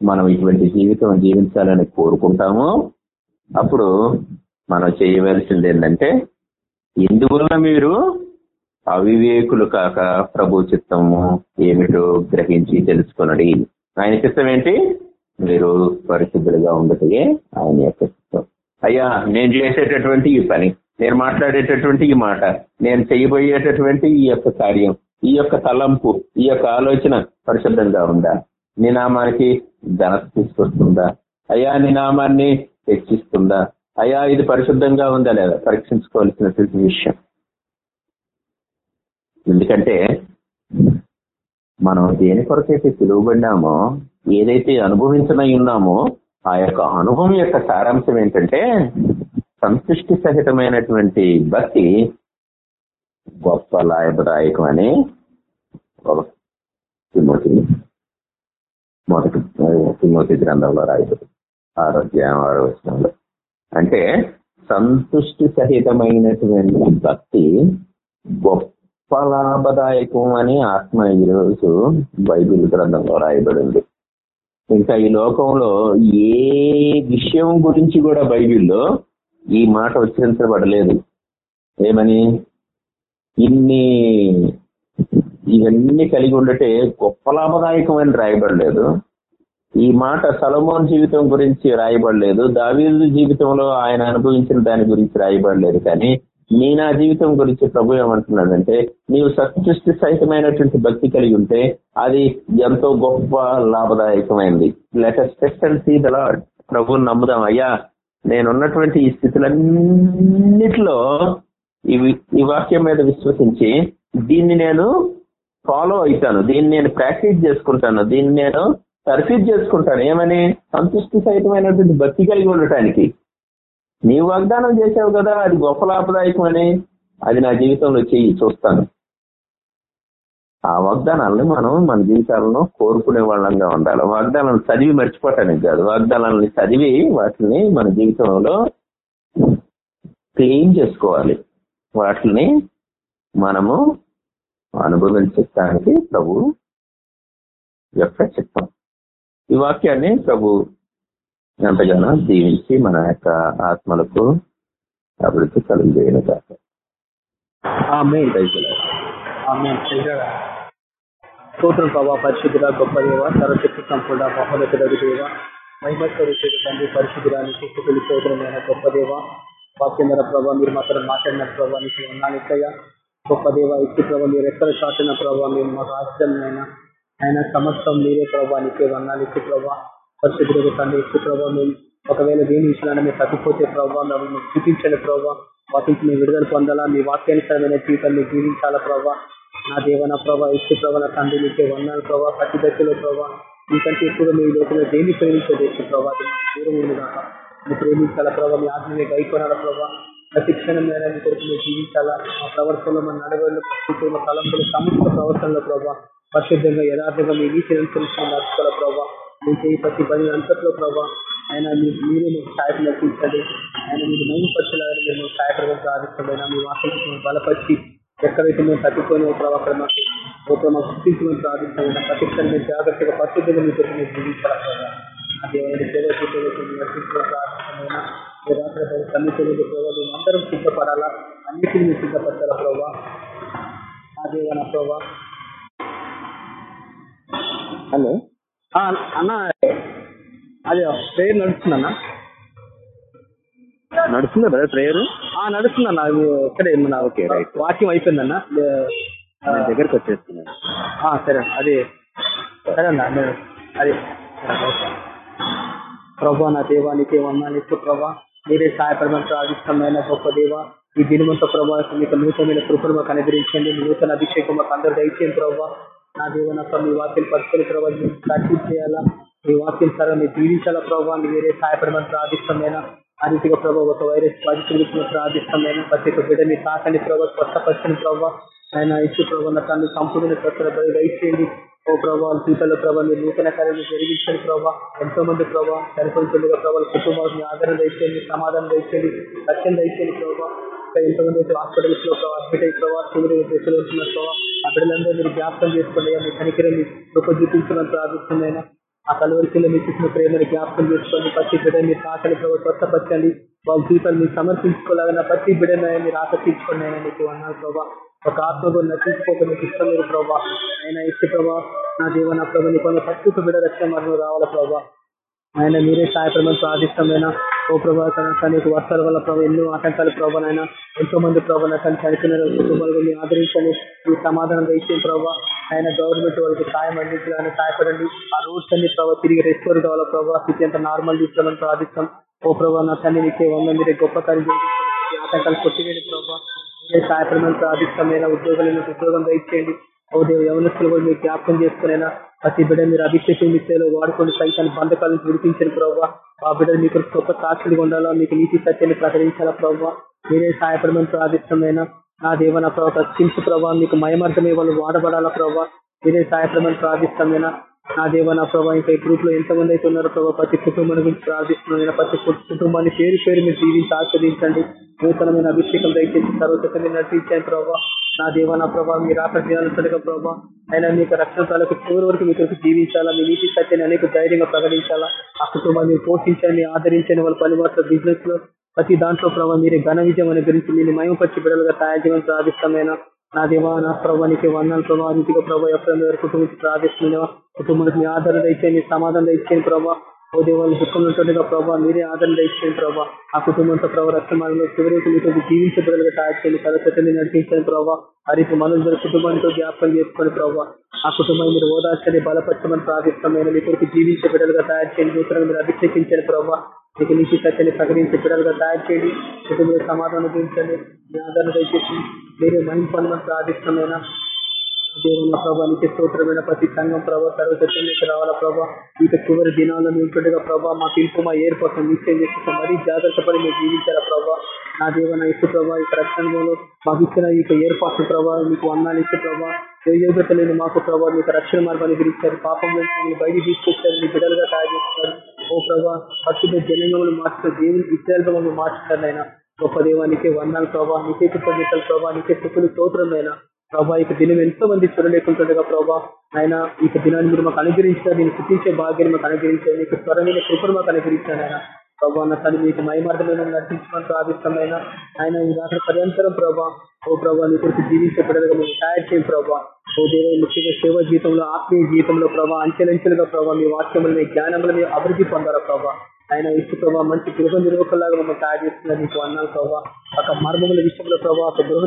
మనం ఇటువంటి జీవితం జీవించాలని కోరుకుంటామో అప్పుడు మనం చేయవలసింది ఏంటంటే ఇందువల్ల మీరు అవివేకులు కాక ప్రభు చిత్తము ఏమిటో గ్రహించి తెలుసుకున్నది ఆయన చిత్తం ఏంటి? మీరు పరిశుద్ధులుగా ఉండటమే ఆయన యొక్క చిత్తం. అయ్యా నేను చేసేటటువంటి ఈ పని నేను మాట్లాడేటటువంటి ఈ మాట నేను చేయబోయేటటువంటి ఈ యొక్క కార్యం ఈ యొక్క తలంపు ఈ యొక్క ఆలోచన పరిశుద్ధంగా ఉందా? నీ నామానికి ఘనత తీసుకొస్తుందా? అయ్యా నీ నామాన్ని హెచ్చిస్తుందా? అయ్యా ఇది పరిశుద్ధంగా ఉందా లేదా? పరీక్షించుకోవాల్సిన విషయం. ఎందుకంటే మనం దేని కొరకైతే పిలువబడినామో ఏదైతే అనుభవించనై ఉన్నామో ఆ యొక్క అనుభవం యొక్క సారాంశం ఏంటంటే సంతృష్టి సహితమైనటువంటి భక్తి గొప్ప లాయదాయకం అని ఒక తిమోతి మొదటి తిమోతి గ్రంథంలో రాయబడి ఆరోగ్య ఆరోగ్యంలో అంటే సంతుష్టి సహితమైనటువంటి భక్తి గొప్ప లాభదాయకం అని ఆత్మ ఈరోజు బైబిల్ గ్రంథంలో రాయబడింది. ఇంకా ఈ లోకంలో ఏ విషయం గురించి కూడా బైబిల్లో ఈ మాట ఉచ్చరించబడలేదు. ఏమని? ఇన్ని ఇవన్నీ కలిగి ఉండటే గొప్ప లాభదాయకమని రాయబడలేదు. ఈ మాట సలమోన్ జీవితం గురించి రాయబడలేదు. దావీదు జీవితంలో ఆయన అనుభవించిన దాని గురించి రాయబడలేదు. కానీ నీ నా జీవితం గురించి ప్రభు ఏమంటున్నాడంటే నీవు సత్సృష్టి సహితమైనటువంటి భక్తి కలిగి ఉంటే అది ఎంతో గొప్ప లాభదాయకమైంది. Let us taste and see the Lord నమ్ముదాం. అయ్యా నేనున్నటువంటి ఈ స్థితులన్నిటిలో ఇవి ఈ వాక్యం మీద విశ్వసించి దీన్ని నేను ఫాలో అవుతాను. దీన్ని నేను ప్రాక్టీస్ చేసుకుంటాను. దీన్ని నేను సర్ఫీస్ చేసుకుంటాను. ఏమని? సంతృష్టి సహితమైనటువంటి భక్తి కలిగి ఉండటానికి. నీవు వాగ్దానం చేసావు కదా అది గొప్ప లాభదాయకం అని అది నా జీవితంలో చెయ్యి చూస్తాను. ఆ వాగ్దానాలను మనం మన జీవితాలను కోరుకునే వాళ్ళంగా ఉండాలి. వాగ్దానాలను చదివి మర్చిపోవటానికి కాదు. వాగ్దానాలని చదివి వాటిని మన జీవితంలో క్లీన్ చేసుకోవాలి. వాటిని మనము అనుభవించడానికి ప్రభు యొక్క చిత్తం. ఈ వాక్యాన్ని ప్రభు ఎంతగానో దీవించి మన యొక్క ఆత్మలకు అభివృద్ధి కలుగు కాక ఆమేన్. ఆమేన్. స్తోత్రం ప్రభా పరిశుద్ధుడ గొప్ప దేవ సర్వశక్తి సంపూర్ణ మహోన్నతుడగు దేవ మహిమస్వరూపుడు తండ్రి పరిశుద్ధుడానికి స్థితులు స్తోత్రమైన గొప్ప దేవ వాక్యం ద్వారా ప్రభావ మీరు మాత్రం మాట్లాడిన ప్రభావ నీకు ఉన్నానికయ్యా గొప్ప దేవ ఇచ్చి ప్రభావ మీరు ఎక్కడ చాటిన ప్రభావ మేము మా రాజ్యమైన ఆయన సమస్తం మీరే ప్రభావ నీకే ఇచ్చి ప్రభావ పరిశుద్ధుడు తండ్రి ఇచ్చి ప్రభావ మేము ఒకవేళ దేని విషయాన్ని మేము తప్పిపోతే ప్రభావ మేము చూపించండి ప్రభావ వాటికి మేము విడుదల పొందాలా? మీ వాక్యానుసరమైన జీవితాన్ని జీవించాలా ప్రభావ నా దేవన ప్రభావ ఇష్ట ప్రభావ నా తండ్రి నీకే వందాలు ప్రభావ ప్రతి దశలో ప్రభావ మీకంటే ఎక్కువగా మీ లోపల దేన్ని ప్రేమించదు ఇష్ట ప్రభావ దూరం ఉంది కాక. మీ ప్రేమించాలా ప్రభావ మీ ఆత్మీయ గైకొనాల ప్రభావ ప్రతి క్షణం మీద మీ కొరకు మీరు జీవించాలా? మా ప్రవర్తనలో మన నడవడిలో ప్రస్తుతంలో తలంపులు సమస్త ప్రవర్తనలో ప్రభావ పరిశుద్ధంగా యథార్థంగా మీ నీతిని అనుసరించి నడుచుకోవాల ప్రభావ మీ చేయి ప్రతి పని అంతట్లో ప్రభావ ఆయన మీ- మీరే మీకు సహాయకు నడిపించండి ఆయన మీరు నైన్ పక్షులాగా మీరు మీకు సహాయపడడం ప్రార్థిస్తుండగా మీ వాక్యం బలపరిచి ఎక్కడైతే మేము తప్పిపోయిన ప్రభావ అక్కడ మాకు ఒక మాకు గుర్తించమని ప్రార్థిస్తాం ప్రతి క్షణం మీరు జాగ్రత్తగా పరిశుద్ధంగా మీ కోసం మీరు జీవించాలి ప్రభావ ఆ దేవుని సేవ ప్రార్థిస్తున్నాయినా రాత్రి సన్నిధిలో ప్రభావ మేము అందరం సిద్ధపడాలా? అన్నిటిని మీరు సిద్ధపడతారా ప్రభావ అదే దేవన ప్రభావ హలో. అన్న అదే ప్రేయర్ నడుస్తుందన్న? నడుస్తుందా బ్రదర్ ప్రేయర్? ఆ, నడుస్తుందన్న ఇక్కడే మన ఓకే, రైట్. వాక్యం అయిపోయిందన్న. దగ్గరకు వచ్చేస్తున్నాను ఆ, సరే అది సరే అన్న నేను అది ప్రభా నా దేవానికి వందానికి ప్రభా. మీరే సహాయపడమని ప్రార్థిష్టమైన గొప్ప దేవ. ఈ దినమంత ప్రభా మీకు నూతనమైన కృపను మాకు అనుగ్రహించండి. నూతన అభిషేకం మాకు అందరు దయచేయండి ప్రభా. నా దేవనప్ప మీ వాక్యం పరిస్థితులు ప్రభావ మీరు ప్రాక్టీస్ చేయాలా? మీ వాక్యం సరే మీ జీవించాల ప్రభావ? మీరే సహాయపడమని ప్రార్థిష్టమైన? ఆ రీతిగా ప్రభావ ఒక వైరస్ బాధితులు ప్రార్థిస్తామైనా ప్రతి ఒక్క బిడ్డని మీ తాకండి ప్రభావ స్వస్థపరచని ప్రభావ. ఆయన ఇచ్చు ప్రభావ తను సంపూర్ణ ప్రతి దయచేయండి. ఓ ప్రభావ జీవితంలో ప్రభావ మీరు నూతన కార్యాలు జరిగించండి ప్రభావ. ఎంతో మంది ప్రభావ సరిపోతుండగా ప్రభావ కుటుంబానికి ఆదరణ దయచేయండి సమాధానం దయచేయండి లక్ష్యం దయచేయండి ప్రభావ. ఎంతమంది అయితే హాస్పిటల్స్లో ప్రభావ హాస్పిటల్ ప్రభావ చివరి దశలో ఉంటున్నారు ప్రభావ ఆ బిడ్డలందరూ మీరు జ్ఞాపకం చేసుకోండి మీ కనికరం మీ కృప చూపించమని ప్రార్థిస్తున్నాయినా ఆ కలవరికల్లో మీరు చూసిన ప్రేమని జ్ఞాపకం చేసుకోండి. ప్రతి బిడ్డ మీరు తాకని ప్రభావ స్వస్థపరచండి. వాళ్ళ జీవితాలు మీరు సమర్పించుకోలేదన్న ప్రతి బిడ్డనైనా మీరు ఆకర్షించుకోండి అయినా మీకు అన్నారు ప్రభావ ఒక ఆత్మకు నటించుకోక మీకు ఇష్టం లేదు ప్రభావ అయినా ఇష్ట ప్రభావ నా జీవన ప్రభావ నీ కొన్ని ప్రతి ఒక్క బిడ్డ రక్షణ మరణం రావాల ప్రభావ ఆయన మీరే సహాయపడమని ప్రార్థిష్టమైన ఓ ప్రభావ నీకు వర్షాల వల్ల ప్రభావ ఎన్నో ఆటంకాలు ప్రభావ అయినా ఎంతో మంది ప్రభావ తను చనిపోయిన కుటుంబాలకు ఆదరించండి. మీ సమాధానం ఇచ్చిన ప్రభావ. ఆయన గవర్నమెంట్ వాళ్ళకి సాయం అందించాలని సహాయపడండి ఆ రూట్స్ అన్ని ప్రభావ తిరిగి రెస్టోర్ కావాల ప్రభావ? స్థితి అంతా నార్మల్ తీసుకోవాలని ప్రార్థిస్తాం. ఓ ప్రభావ నా తల్లి నీకే వంద మీరే గొప్ప కార్యం ఆటంకాలు కొట్టివేయండి ప్రభావ. మీరే సహాయపడమని ప్రార్థిష్టమైన ఉద్యోగాలను ఉద్యోగం దయచేయండి. ఓ దేవు యవనస్తులు కూడా మీరు జ్ఞాపకం చేసుకునేనా ప్రతి బిడ్డ మీరు అభిషేకం విషయంలో వాడుకొని సైతాన్ని బంధకాలను విడిపించిన ప్రభావ ఆ బిడ్డ మీకు గొప్ప సాక్షులుగా ఉండాలా? మీకు నీతి సత్యాన్ని ప్రకటించాలా ప్రభావ మీరే సహాయపడమని ప్రార్థిష్టమైన నా దేవ నా ప్రభావ చింపు ప్రభావ మీకు మయమర్థమే వాళ్ళు వాడబడాలా ప్రభావ మీరే సహాయపడమని ప్రార్థిష్టమైన నా దేవ నా ప్రభావ ఇంకా ఈ గ్రూప్లో ఎంతమంది అయితే ఉన్నారో ప్రభావ ప్రతి కుటుంబాన్ని గురించి ప్రార్థిస్తున్నాను ప్రతి కుటుంబాన్ని పేరు పేరు మీరు జీవించి ఆస్వాదించండి నూతనమైన అభిషేకం దయచేసి సర్వశక్తిని నటించాను ప్రభావ నా దేవ నా ప్రభావ మీరు ఆకలి చేయాలంటగా ప్రభావ అయినా మీకు రక్షణ తాలకు చివరి వరకు మీ కొరకు జీవించాలా మీ నీతి సత్యాన్ని అనేక ధైర్యంగా ప్రకటించాలా ఆ కుటుంబాన్ని మీరు పోషించండి ఆదరించండి వాళ్ళ పనిమాట్ల బిజినెస్లో ప్రతి దాంట్లో ప్రభావ మీరే ఘన విజయం అనే గురించి మీరు మయమపరిచి బిడ్డలుగా తయారు చేయడం ప్రార్థిష్టమైన నా దేవా నా ప్రభానికి వందల ప్రభావ నీతిగా ప్రభావ ఎప్పుడైనా కుటుంబానికి ప్రార్థిస్తున్నా కుటుంబానికి మీ ఆదరణ ఇచ్చేయండి సమాధానం ఇచ్చేయండి ప్రభావ ఓ దేవాలు దుఃఖం ఉంటుండగా ప్రభావ మీరే ఆదరణ ఇచ్చేయండి ప్రభావ ఆ కుటుంబంతో ప్రభావ రక్షమాలలో చివరికి మీతో జీవించబడలుగా బిడ్డలుగా తయారు చేయండి. సరస్వతిని నడిపించండి ప్రభావ ఆ రీతి మనుషుల కుటుంబంతో జ్ఞాపకం చేసుకొని ప్రభావ ఆ కుటుంబాన్ని మీరు ఓదార్చని బలపరచమని ప్రార్థిస్తామైన మీ కొరకు జీవించే బిడ్డలుగా తయారు చేయండి. నూతనంగా మీరు అభిషేకించండి ప్రభావ మీకు నీతి సత్యాన్ని ప్రకటించే బిడ్డలుగా తయారు చేయండి. కుటుంబంలో సమాధానం గురించండి మీ ఆదరణ దయచేసి మీరే మహిళ పనులను ప్రార్థిష్టమైన దేవుని ప్రభావ నీకు స్తోత్రమైన ప్రతి సంఘం ప్రభావ సర్వసత్యంలోకి రావాలా ప్రభావ ఇక చివరి దినాల్లో మేము ఉంటుండగా ప్రభావ మా పిలుపు మా ఏర్పాటు నిశ్చయం చేసి మరీ జాగ్రత్త పడి మీరు జీవించాలా ప్రభావ నా దేవన ఇసు ప్రభావ ఈ రక్షణలో మాకు ఇచ్చిన ఇక ఏర్పాటు ప్రభావ మీకు అన్నాలు ఇచ్చే ప్రభావ యోగ్యత లేని మాకు ప్రభావ మీకు రక్షణ మార్గాన్ని గురించారు పాపం నుంచి బయట తీసుకొచ్చారు. మీ బిడ్డలుగా తయారు చేస్తారు. ఓ ప్రభా పట్టుద జనంగములు మార్చుతారు దేవుని ఇతరులుగా మమ్మల్ని మార్చుతారు ఆయన గొప్ప దేవానికి వందాలు ప్రభావ నికే కృతజ్ఞతలు ప్రభావ నికే స్థుతులు స్తోత్రమైన ప్రభా ఇక దినం ఎంతో మంది చూడలేకుంటుండగా ప్రభా ఆయన ఇక దినాన్ని మీరు మాకు అనుగ్రహించారు నేను శుద్ధించే భాగ్యాన్ని మాకు అనుగ్రహించారు మీకు స్వరమైన కృపను మాకు అనుగ్రహించాను ఆయన. ప్రభా నా తల్లి మీకు మయమార్గమైన నడిపించమని ప్రార్థిస్తామైన ఆయన. ఈ రాత్రి పర్యంతరం ప్రభా ఓ ప్రభా నీ కొరకు జీవించే మేము తయారు చేయం ప్రభా. ఓ దేవ ముఖ్యంగా సేవ జీవితంలో ఆత్మీయ జీవితంలో ప్రభా అంచెలంచెలుగా ప్రభా మీ వాక్యములు మీ జ్ఞానములు మీ అభివృద్ధి పొందారా ప్రభా. ఆయన ఇసు ప్రభావ మంచి గృహ నిర్వహకులాగా మమ్మల్ని తయారు చేస్తున్నారు మీకు అన్నాను ప్రభావ ఒక మర్మముల విషయంలో ప్రభావ ఒక గృహ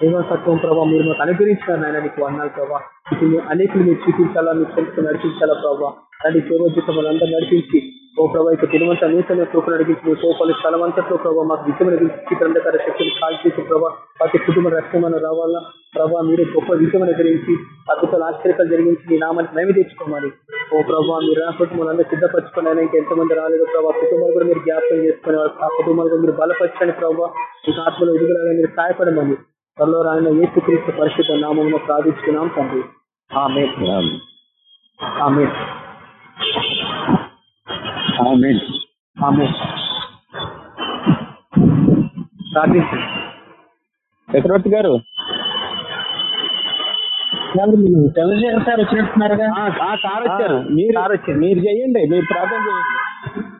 నిర్వహక దేవసత్వం ప్రభావ మీరు మాకు అనుగ్రహించారు నాయన నీకు వందాలు ప్రభావ ఇది అనేకులు మీరు చూపించాలా మీకు తెలుసు నడిపించాలా ప్రభావ దాన్ని సేవోద్యతం వాళ్ళందరూ నడిపించి ఓ ప్రభావ ఇక తిరువంత నూతన కృపను నడిపించి మీ కోపలు స్థలం అంతట్లో ప్రభావ మాకు విజయం నడిపించి అంధకార శక్తిని కాల్ చేసి ప్రభావ ప్రతి కుటుంబ రక్షణ రావాలా? ప్రభావ మీరు గొప్ప విజయం అనుగ్రహించి అద్భుతాలు ఆశ్చర్యాలు జరిగించి మీ నామానికి మేమే తెచ్చుకోమని. ఓ ప్రభావ మీరు నా కుటుంబాలు అందరూ సిద్ధపరచుకున్నాయి ఇంకా ఎంతమంది రాలేదు ప్రభావ కుటుంబాలు కూడా మీరు జ్ఞాపకం చేసుకునే ఆ కుటుంబాలు కూడా మీరు బలపరచండి ప్రభావ ఇంకా ఆత్మలో ఎదుగులాగా మీరు సహాయపడమని. త్వరలో రాయన ఏసు క్రీస్తు పరిశుద్ధ నామంలో ప్రార్థించుకున్నాం తండ్రి. ఆమె ఆమె ఆమేన్. ఆమె ప్రార్థించండి. చక్రవర్తి గారు. చంద్రశేఖర్ సార్ వచ్చినట్టున్నారుగా? సార్ వచ్చారు. మీరు సార్ వచ్చారు. మీరు చేయండి మీరు ప్రార్థన చేయండి.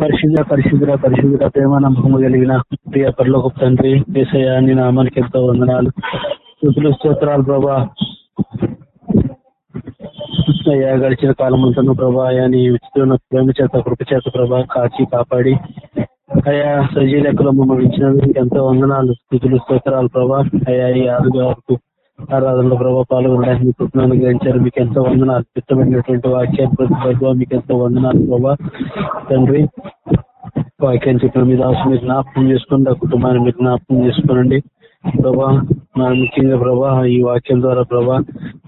పరిశుద్ధ పరిశుద్ధ పరిశుద్ధ ప్రేమ నమ్మకము కలిగిన ప్రియ పరలోక తండ్రి ఏసయ్య నీ నామానికి ఎంతో వందనాలు. స్థుతులు స్తోత్రాలు ప్రభా. అయ్యా గడిచిన కాలం అంతా ప్రభా అయ్యా నీ ఉచితమైన ప్రేమ చేత కృప చేత ప్రభా కాచి కాపాడి. అయ్యా సజీ లెక్కలో మమ్మల్ని ఇచ్చినందుకు ఎంతో వందనాలు. స్థుతులు స్తోత్రాలు ప్రభా. అయ్యా ఈ ఆరుగారు ఆరాధనలో ప్రభావ పాల్గొనడానికి మీ కృపను అనుగ్రహించారు. మీకు ఎంతో వందనాలు. అద్భుతమైనటువంటి వాక్యాన్ని ప్రతి ప్రభావ మీకు ఎంతో వందనాలు ప్రభా. తండ్రి వాక్యం చెప్పిన మీద ఆశ మీరు జ్ఞాపకం చేసుకోండి ఆ కుటుంబాన్ని మీరు జ్ఞాపకం చేసుకోనండి. ప్రభా నా ముఖ్యంగా ప్రభా ఈ వాక్యం ద్వారా ప్రభా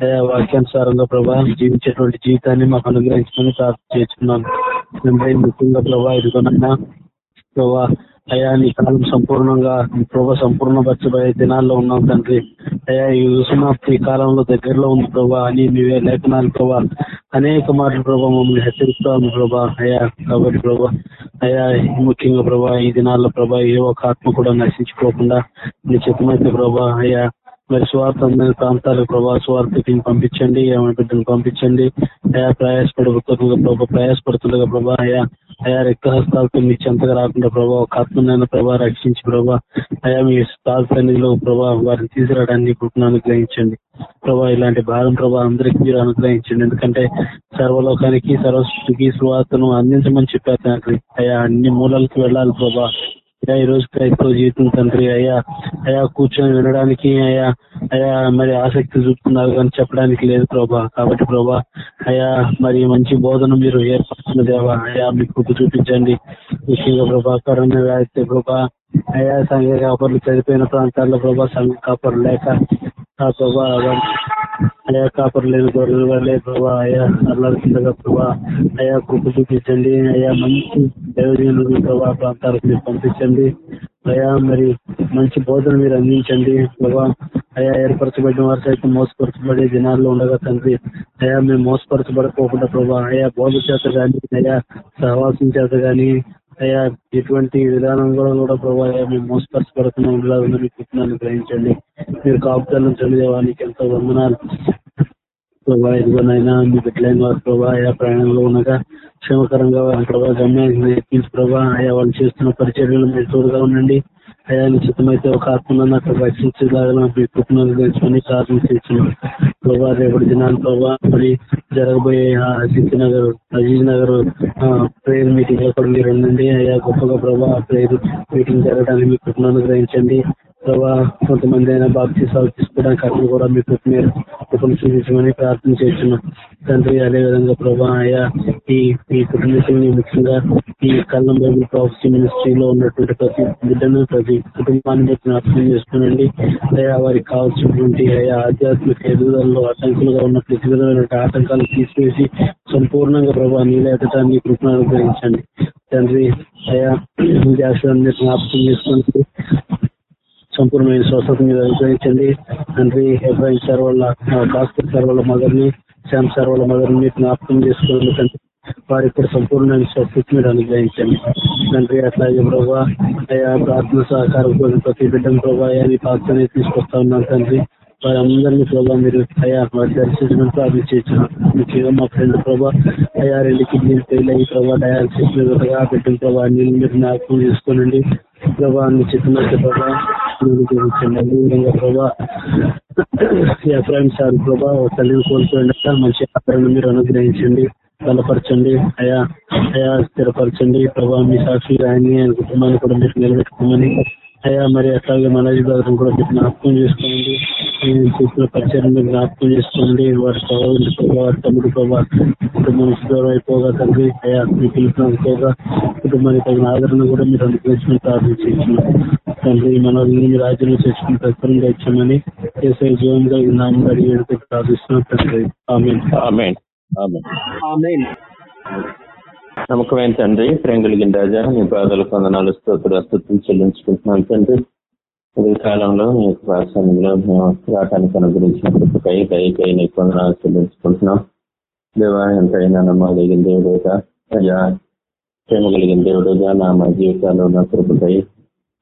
అయా వాక్యానుసారంగా ప్రభా జీవించేటువంటి జీవితాన్ని మాకు అనుగ్రహించమని ప్రార్థన చేస్తున్నాను. ముఖ్యంగా ప్రభా ఇదిగోనైనా ప్రభా అయా నీ కాలం సంపూర్ణంగా ప్రభా సంపూర్ణపరచబోయే దినాల్లో ఉన్నాం తండ్రి. అయా ఈ సమాప్తి కాలంలో దగ్గరలో ఉంది ప్రభా అని మీవే లేఖనాలు ప్రభా. అనేక మాటలు ప్రభా మమ్మల్ని హెచ్చరిస్తా ప్రభా. అయా కాబట్టి ప్రభా అయా ముఖ్యంగా ప్రభా ఈ దినాల్లో ప్రభా ఏ ఒక్క ఆత్మ కూడా నశించుకోకుండా నీ చిత్తమైతే ప్రభా అయా మరి స్వార్థ అందని ప్రాంతాలకు ప్రభా స్వార్థకి పంపించండి ఏమైనా బిడ్డలు పంపించండి అయా ప్రయాసపడుతుండగా ప్రభా ప్రయాసపడుతుండగా ప్రభా అయా అయా రెక్క హస్తాలతో మీ చెంతగా రాకుండా ప్రభావ ఒక ఆత్మనైనా ప్రభా రక్షించి ప్రభా అయా మీ స్థాల సన్నిధిలో ప్రభా వారిని తీసుకురావడానికి కృపను అనుగ్రహించండి. ప్రభా ఇలాంటి భారం ప్రభా అందరికీ మీరు అనుగ్రహించండి. ఎందుకంటే సర్వలోకానికి సర్వ సృష్టికి సువార్తను అందించమని చెప్పారు తండ్రి అయా అన్ని మూలలకు వెళ్ళాలి ప్రభా. అయ్యా ఈ రోజు క్రైస్తవ జీవితం తండ్రి అయ్యా అయా కూర్చొని వినడానికి అయ్యా అయా మరి ఆసక్తి చూపుతున్నారు కానీ చెప్పడానికి లేదు ప్రభా. కాబట్టి ప్రభా అయా మరి మంచి బోధన మీరు ఏర్పడుతున్న దేవా అయా మీ కృప చూపించండి. ముఖ్యంగా ప్రభా కరోనా వ్యాధి ప్రభా అయా సంఘ కాపర్లు చనిపోయిన ప్రాంతాల్లో ప్రభా సంఘ కాపర్లు లేక ఆ ప్రభా అయా కాపర్ లేని గొర్రెలు వల్లే ప్రభా. అయా అల్లాడుతుండగా ప్రభా. అయా కృప చూపించండి. అయా మంచి దైవజనులు ప్రభా. ప్రాంతాలకు మీరు పంపించండి. అయా మరి మంచి బోధన మీరు అందించండి ప్రభా. అయా ఏర్పరచబడిన వారు సైతం మోసపరచబడే దినాల్లో ఉండగా తండ్రి. అయా మేము మోసపరచబడకోకుండా ప్రభా. అయా బోధ చేత గాని అయా సహవాసం చేత గాని అయ్యా ఎటువంటి విధానం కూడా కూడా ప్రభా మేము మోసపరచబడుతున్నాం ఇలా ఉందని కృపణను గ్రహించండి. మీరు కాపుదలను తెలియజేవానికి ఎంతో వందనాలు. ప్రభా ఇదిగోనైనా మీ బిడ్డలైన వారు ప్రభా ఆయా ప్రయాణంలో ఉండగా క్షేమకరంగా వారి ప్రభా గమ్యాన్ని నేర్పించి ప్రభా ఆయా వాళ్ళు చేస్తున్న పరిచర్యలు మీరు తోడుగా ఉండండి. అయా చిత్తమైతే ఒక ఆత్మలను నాకు రక్షించగలను మీ కృపణను గ్రహించుకొని ప్రార్థన చేస్తున్నాం. ప్రభా రేపటి దినాలు ప్రభా మరి జరగబోయే సిద్ధి నగర్ అజీజ్ నగర్ ప్రేయర్ మీటింగ్లో కూడా మీరు ఉండండి. అయ్యా గొప్పగా ప్రభా ప్రేయర్ మీటింగ్ జరగడానికి మీ కృపణను గ్రహించండి ప్రభా కొంతమంది అయినా బాప్తీసాలు తీసుకోవడానికి అక్కడ కూడా మీ మీరు కృపను చూపించమని ప్రార్థన చేస్తున్నాం. తండ్రి అదే విధంగా ప్రభా అయ్యా ఈ ఈ కుటుంబీకుల్ని ముఖ్యంగా ఈ కళ్ళం బైబుల్ ప్రాఫెసీ మినిస్ట్రీలో ఉన్నటువంటి ప్రతి బిడ్డను ప్రతి కుటుంబాన్ని బట్టి అర్థం చేసుకోనండి అయ్యా వారికి కావాల్సినటువంటి అయ్యా ఆధ్యాత్మిక ఎదుగుదలలో ఆటంకులుగా ఉన్న ప్రతి విధమైన ఆటంకాలు తీసివేసి సంపూర్ణంగా ప్రభా నీళ్ళ ఎదటాన్ని కృపను అనుగ్రహించండి. తండ్రి అయ్యా జాషువాన్ని జ్ఞాపకం చేసుకోండి సంపూర్ణమైన స్వస్థత మీద అనుగ్రహించండి. తండ్రి ఎబ్రాహిం సార్ వాళ్ళ భాస్కర్ సార్ వాళ్ళ మదర్ని శ్యామ్ సార్ వాళ్ళ మదర్ని జ్ఞాపకం చేసుకోండి తండ్రి వారి ఇక్కడ సంపూర్ణమైన స్వస్థత మీరు అనుగ్రహించండి. తండ్రి అట్లాగే ప్రభావ అయ్యా ప్రార్థన సహకారం కోసం ప్రతి బిడ్డం ప్రభావ అని ప్రార్థన తీసుకొస్తా ఉన్నాను తండ్రి. వారి అందరినీ ప్రభావ మీరు అయ్యా వారి దర్శించడం ప్రార్థించు ముఖ్యంగా మా ఫ్రెండ్ ప్రభా అయ్యా రెండు కిడ్నీలు ఫెయిల్ అయ్యి ప్రభావ డయాలసిస్ మీదగా పెట్టిన ప్రభావ నీళ్ళు మీరు జ్ఞాపకం చేసుకోనండి. ప్రభా నిశ్చితమైన ప్రభా మీరు గురించండి ప్రభా ఎఫ్రాయిం సార్ ప్రభా తల్లిని కోల్పోయిన మంచి ఆదరణ మీరు అనుగ్రహించండి బలపరచండి అయా అయా స్థిరపరచండి. ప్రభా మీ సాక్షి ఆయన్ని ఆయన కుటుంబాన్ని కూడా మీరు నిలబెట్టుకోమని అయ్యా మరి అట్లాగే మనోజ్ బ్రదర్ కూడా మీరు జ్ఞాపకం చేసుకోండి. నేను చేసిన పరిచయం మీరు జ్ఞాపకం చేసుకోండి. వారి సహోదరుడు ప్రభావ వారి తమ్ముడు ప్రభావ కుటుంబం దూరం అయిపోగా తండ్రి అయ్యా మీ పిలుపుకోగా కుటుంబానికి తగిన ఆదరణ కూడా మీరు అనుగ్రహించమని ప్రార్థించున్నాం తండ్రి మనోజ్ని మీ రాజ్యంలో చేసుకుని ప్రతిఫలంగా ఇచ్చామని చేసే జీవం కలిగిన నామం అడిగి వేడుకలు ప్రార్థిస్తున్నాం. తండ్రి ఆమె ఆమేన్. ఆమేన్. ఆమేన్. నమ్మకమైన తండ్రి ప్రేమ కలిగిన రాజా మీ పాదాలు కొందనాలు స్తోత్ర స్థుతులు చెల్లించుకుంటున్నాను తండ్రి. ఈ కాలంలో మీ యొక్క ప్రాసంగంలో మేము రావటానికి అనుగ్రహించిన కృపకై దయకై నీ కొందనాలు చెల్లించుకుంటున్నాం. దేవా ఎంతైనా నమ్మగలిగిన దేవుడుగా అయ్యా ప్రేమ కలిగిన దేవుడుగా నా మా జీవితాల్లో ఉన్న కృపకై.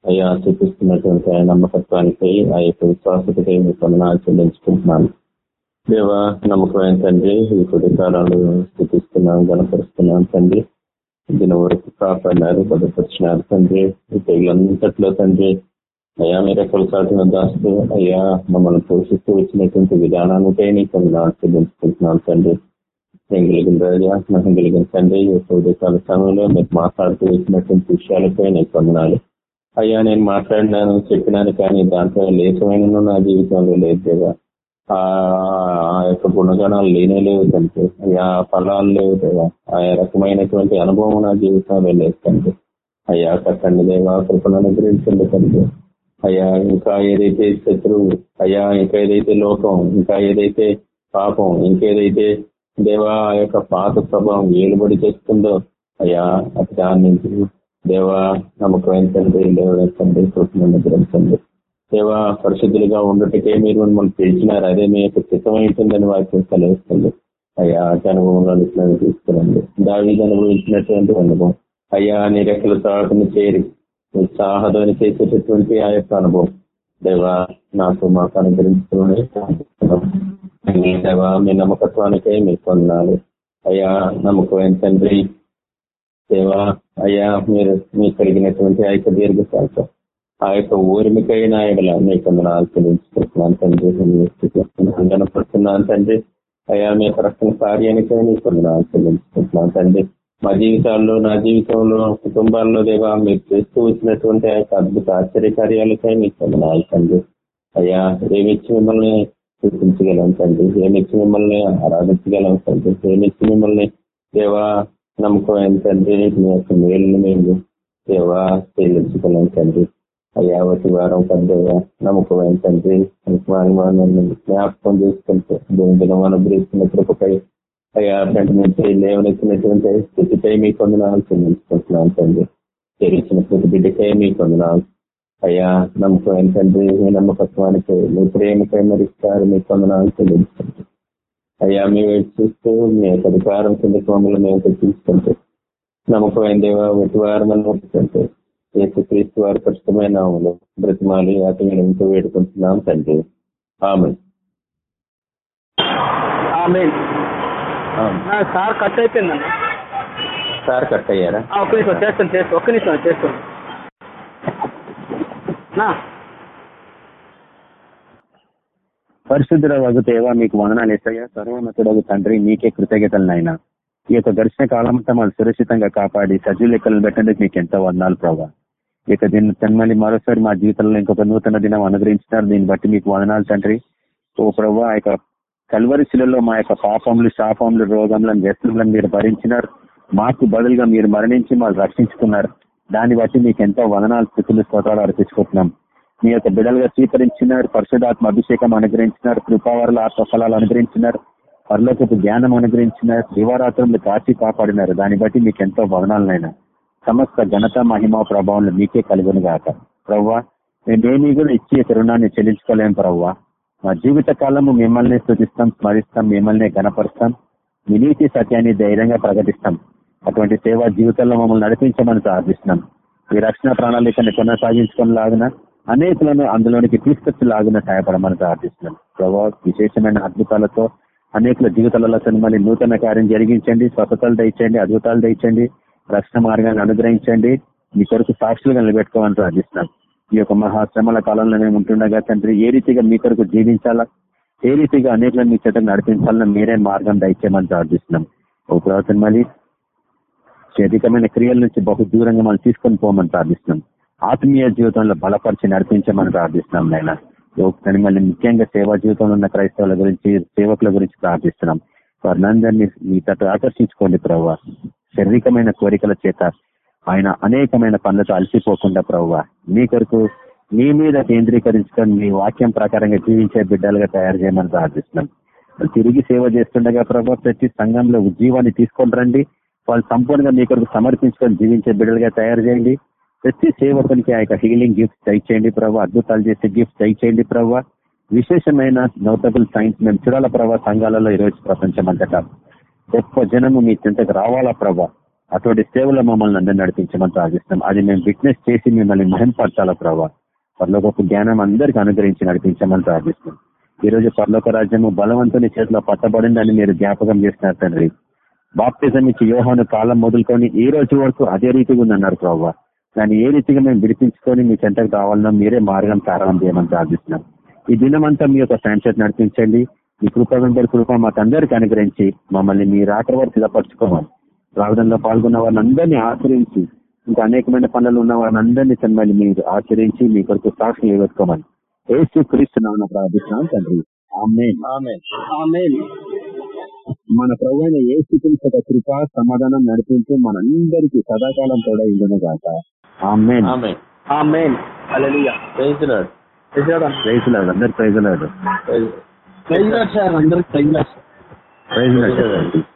అయ్యా చూపిస్తున్నటువంటి ఆ నమ్మకత్వానికై ఆ యొక్క విశ్వాసతకై మీ కొందనాలు చెల్లించుకుంటున్నాను దేవ నమ్మకమైన తండ్రి ఈ కొద్ది కాలంలో స్థితిస్తున్నాం గణపరుస్తున్నాం తండ్రి. దీని వరకు కాపాడినారు భద్రపరిచినారు తండ్రి. ఈ తెగులంతట్లో తండ్రి అయ్యా మీరు ఎక్కడ చాటున దాస్తూ అయ్యా మమ్మల్ని పోషిస్తూ వచ్చినటువంటి విధానానికై నీకు ఆశీర్వదించుకుంటున్నాం తండ్రి. నేను కలిగిన రాజా నాకు కలిగిన తండ్రి ఉదయకాల సమయంలో మీరు మాట్లాడుతూ వచ్చినటువంటి విషయాలపై నీకు పొందనాలి అయ్యా నేను మాట్లాడినాను చెప్పినాను కానీ దాంట్లో లేచమైన నా జీవితంలో లేదు ఆ యొక్క గుణగణాలు లేనే లేవు తండ్రి. అయ్యా ఫలాలు లేవు దేవా. ఆ రకమైనటువంటి అనుభవం నా జీవితంలో లేదు తండ్రి. అయ్యా కట్టండి దేవా కృపను అనుగ్రహించండి తండ్రి. అయ్యా ఇంకా ఏదైతే శత్రువు అయ్యా ఇంకా ఏదైతే లోకం ఇంకా ఏదైతే పాపం ఇంకేదైతే దేవా ఆ యొక్క పాత ప్రభావం ఏలుబడి చేస్తుందో అయ్యా అటు దాని నుంచి దేవా నమ్మకం తండ్రి లేవనెత్తండి కృపను అనుగ్రహించండి. దేవా పరిశుద్ధులుగా ఉండటకే మీరు మిమ్మల్ని పిలిచినారు. అదే మీ యొక్క చిత్తమైతుందని వారికి సెలవిస్తుంది అయ్యా అటు అనుభవంలో తీసుకురండి. దావి అనుభవించినటువంటి అనుభవం. అయ్యా నీ రెక్కల తాకుని చేరి ఉత్సాహధ్వని చేసేటటువంటి ఆ యొక్క అనుభవం. దేవా నాకు మాకు అనుగ్రహించుకుని దేవా మీ నమ్మకత్వానికే మీరు పొందాలి. అయ్యా నమ్మకమైన తండ్రి దేవా అయ్యా మీరు మీకు కలిగినటువంటి ఆ యొక్క దీర్ఘశాంతం. ఆ యొక్క ఓర్మికైన ఆయన మీ కొందరు ఆచరించుకుంటున్నాను తండ్రి కనపడుతున్నాను తండ్రి అయ్యా మీ యొక్క రక్షణ కార్యానికై మీ కొందరు ఆచరించుకుంటున్నాను తండ్రి మా జీవితాల్లో నా జీవితంలో కుటుంబాల్లో దేవా మీరు చేస్తూ వచ్చినటువంటి ఆ యొక్క అద్భుత ఆశ్చర్యకార్యాలకై మీకు కొందరు తండ్రి. అయ్యా ఏమిచ్చి మిమ్మల్ని చూపించగలం తండ్రి. ఏమిచ్చి మిమ్మల్ని ఆరాధించగలం తండ్రి. ఏమిచ్చి మిమ్మల్ని దేవా నమ్మకం ఏంటంటే మీ యొక్క మేలును మేము దేవా చెల్లించగలం తండ్రి. అయ్యా వచ్చి వారం పెద్దగా నమ్మకమైన తండ్రి? మానవాన్ని జ్ఞాపకం చేసుకుంటే దిన మనం బ్రీస్తున్న కృపపై అయ్యా వెంటనే లేవనెత్తినటువంటి స్థితిపై మీ కొందనాలు చెల్లించుకుంటున్నాను తండ్రి. తెలిసిన ప్రతి బిడ్డకై మీ కొందనాలు. అయ్యా నమ్మకమైన తండ్రి? మీ నమ్మకత్వానికి మీ ప్రేమకై మరిస్తారు మీ కొందనాలు చెల్లించుకుంటూ. అయ్యా మీ వైపు చూస్తూ మీ యొక్క అధికారం కింద కోమలు మేము తెచ్చించుకుంటే నమ్మకమైన దేవ? వెటి వారు యేసు క్రీస్తు వారి పరిశుభమైన నామములో బ్రతిమాలి అతి వినంతో వేడుకుంటున్నాం తండ్రి. ఆమె సార్ కట్ అయిపోయిందన్న సార్ కట్ అయ్యారా? ఒక్క నిమిషం చేస్తాను చేస్తాను ఒక్క నిమిషం చేస్తాను. పరిశుద్ధుల వగు దేవ మీకు వందనాలు ఎత్తయ్యా సర్వోన్నతుడగు తండ్రి మీకే కృతజ్ఞతలు నాయన. ఈ యొక్క దర్శన కాలమంతా మనం సురక్షితంగా కాపాడి సజీవ లెక్కలను పెట్టందుకు మీకు ఎంతో వందనాలు ప్రభావ ఇక దీన్ని తన్మలి మరోసారి మా జీవితంలో ఇంకొక నూతన దినం అనుగ్రహించినారు. దీన్ని బట్టి మీకు వదనాలు తండ్రి. ఓ ప్రభు ఆ యొక్క కల్వరి శిలలో మా యొక్క పాపములు శాపములు రోగములను వ్యసనములను మీరు భరించినారు. మాకు బదులుగా మీరు మరణించి మాకు రక్షించుకున్నారు. దాన్ని బట్టి మీకు ఎంతో వదనాలు స్థితులు స్తోత్రాలు అర్పించుకుంటున్నాం. మీ యొక్క బిడలుగా స్వీకరించినారు. పరిశుధాత్మ అభిషేకం అనుగ్రహించినారు. కృపావరల ఆత్మఫలాలు అనుగ్రహించినారు. పరలోకపు జ్ఞానం అనుగ్రహించినారు. దివారాత్రులు కాచి కాపాడినారు. దాన్ని బట్టి మీకు ఎంతో వదనాలనైనా సమస్త ఘనత మహిమ ప్రభావం మీకే కలుగును గాక ప్రవ్వా మేమేమీ కూడా ఇచ్చి ఈ రుణాన్ని చెల్లించుకోలేం ప్రవ్వా. మా జీవిత కాలము మిమ్మల్ని స్థుతిస్తాం స్మరిస్తాం మిమ్మల్ని గణపరుస్తాం మీ నీతి సత్యాన్ని ధైర్యంగా ప్రకటిస్తాం. అటువంటి సేవా జీవితంలో మమ్మల్ని నడిపించమని ప్రార్థిస్తున్నాం. ఈ రక్షణ ప్రణాళికను కొనసాగించుకునేలాగిన అనేకులను అందులోనికి తీసుకొచ్చలాగిన సహాయపడమని ప్రార్థిస్తున్నాం. ప్రభావ విశేషమైన అద్భుతాలతో అనేకుల జీవితాలలో మళ్ళీ నూతన కార్యం జరిగించండి. స్వస్థతలు దండి అద్భుతాలు దండి రక్షణ మార్గాన్ని అనుగ్రహించండి. మీ కొరకు సాక్షులుగా నిలబెట్టుకోమని ప్రార్థిస్తున్నాం. ఈ యొక్క మహాశ్రమల కాలంలో మేము ఉంటుండగా తండ్రి ఏ రీతిగా మీ కొరకు జీవించాలా? ఏ రీతిగా అనేకలను మీ చేత నడిపించాలన్న మీరే మార్గం దయచేయమని ప్రార్థిస్తున్నాం. ఓ ప్రవర్తన మళ్ళీ శారీరకమైన క్రియల నుంచి బహు దూరంగా మనం తీసుకొని పోమని ప్రార్థిస్తున్నాం. ఆత్మీయ జీవితంలో బలపరిచి నడిపించమని ప్రార్థిస్తున్నాం నాయన. కానీ మళ్ళీ ముఖ్యంగా సేవా జీవితంలో ఉన్న క్రైస్తవుల గురించి సేవకుల గురించి ప్రార్థిస్తున్నాం. వారినందరినీ మీ తట్టు ఆకర్షించుకోండి ప్రభావ శారీరకమైన కోరికల చేత ఆయన అనేకమైన పనులతో అలసిపోకుండా ప్రవ్వ మీ కొరకు మీ మీద కేంద్రీకరించుకొని మీ వాక్యం ప్రకారంగా జీవించే బిడ్డలుగా తయారు చేయమని ప్రార్థిస్తున్నాం. తిరిగి సేవ చేస్తుండగా ప్రభావ ప్రతి సంఘంలో ఉద్యోగాన్ని తీసుకొని రండి. వాళ్ళు సంపూర్ణంగా మీ కొరకు సమర్పించుకొని జీవించే బిడ్డలుగా తయారు చేయండి. ప్రతి సేవకునికి ఆ యొక్క హీలింగ్ గిఫ్ట్స్ దయచేయండి ప్రభావ అద్భుతాలు చేసే గిఫ్ట్స్ దయచేయండి ప్రభావ విశేషమైన నోటబుల్ సైన్స్ మేము చూడాల ప్రభావ సంఘాలలో ఈరోజు ప్రపంచం అంతటా గొప్ప జనము మీ చెంతకు రావాలా ప్రభా? అటువంటి సేవలో మమ్మల్ని అందరూ నడిపించమని ప్రార్థిస్తాం అది మేము విట్నెస్ చేసి మిమ్మల్ని మహింపరచాలా ప్రభా? పర్లోకపు జ్ఞానం అందరికి అనుగ్రహించి నడిపించమని ప్రార్థిస్తాం ఈ రోజు పర్లోక రాజ్యము బలవంతుని చేతిలో పట్టబడిందని మీరు జ్ఞాపకం చేస్తున్నారు తండ్రి. బాప్తిజం ఇచ్చి యోహాను కాలం మొదలుకొని ఈ రోజు వరకు అదే రీతిగా ఉందన్నారు ప్రభావ దాన్ని ఏ రీతిగా మేము విడిపించుకొని మీ చెంతకు రావాలన్నా మీరే మార్గం ప్రారంభం చేయమని ప్రార్థిస్తున్నాం. ఈ దినమంతా మీ యొక్క సాంక్షేట్ నడిపించండి. మీ కృప వెంబడి కృప మాకు అందరికీ అనుగ్రహించి మమ్మల్ని మీ రాక వరకు సిద్ధపరచుకోవాలి ప్రార్థనలో పాల్గొన్న వాళ్ళందరినీ ఆచరించి ఇంకా అనేకమైన పనులు ఉన్న వాళ్ళందరినీ తనమని మీరు ఆచరించి మీ కొరకు సాక్షి నిలబెట్టుకోమని. ఏసు క్రీస్తున్నామని ప్రార్థిస్తున్నాం తండ్రి. ఆమె మన ప్రవైన ఏ స్థితి కృప సమాధానం నడిపించి మనందరికీ సదాకాలం కూడా ఇందును గాక. ఆమె amen. Hallelujah. Praise Lord. Praise Lord అందరు praise Lord praise praise Lord sir praise Lord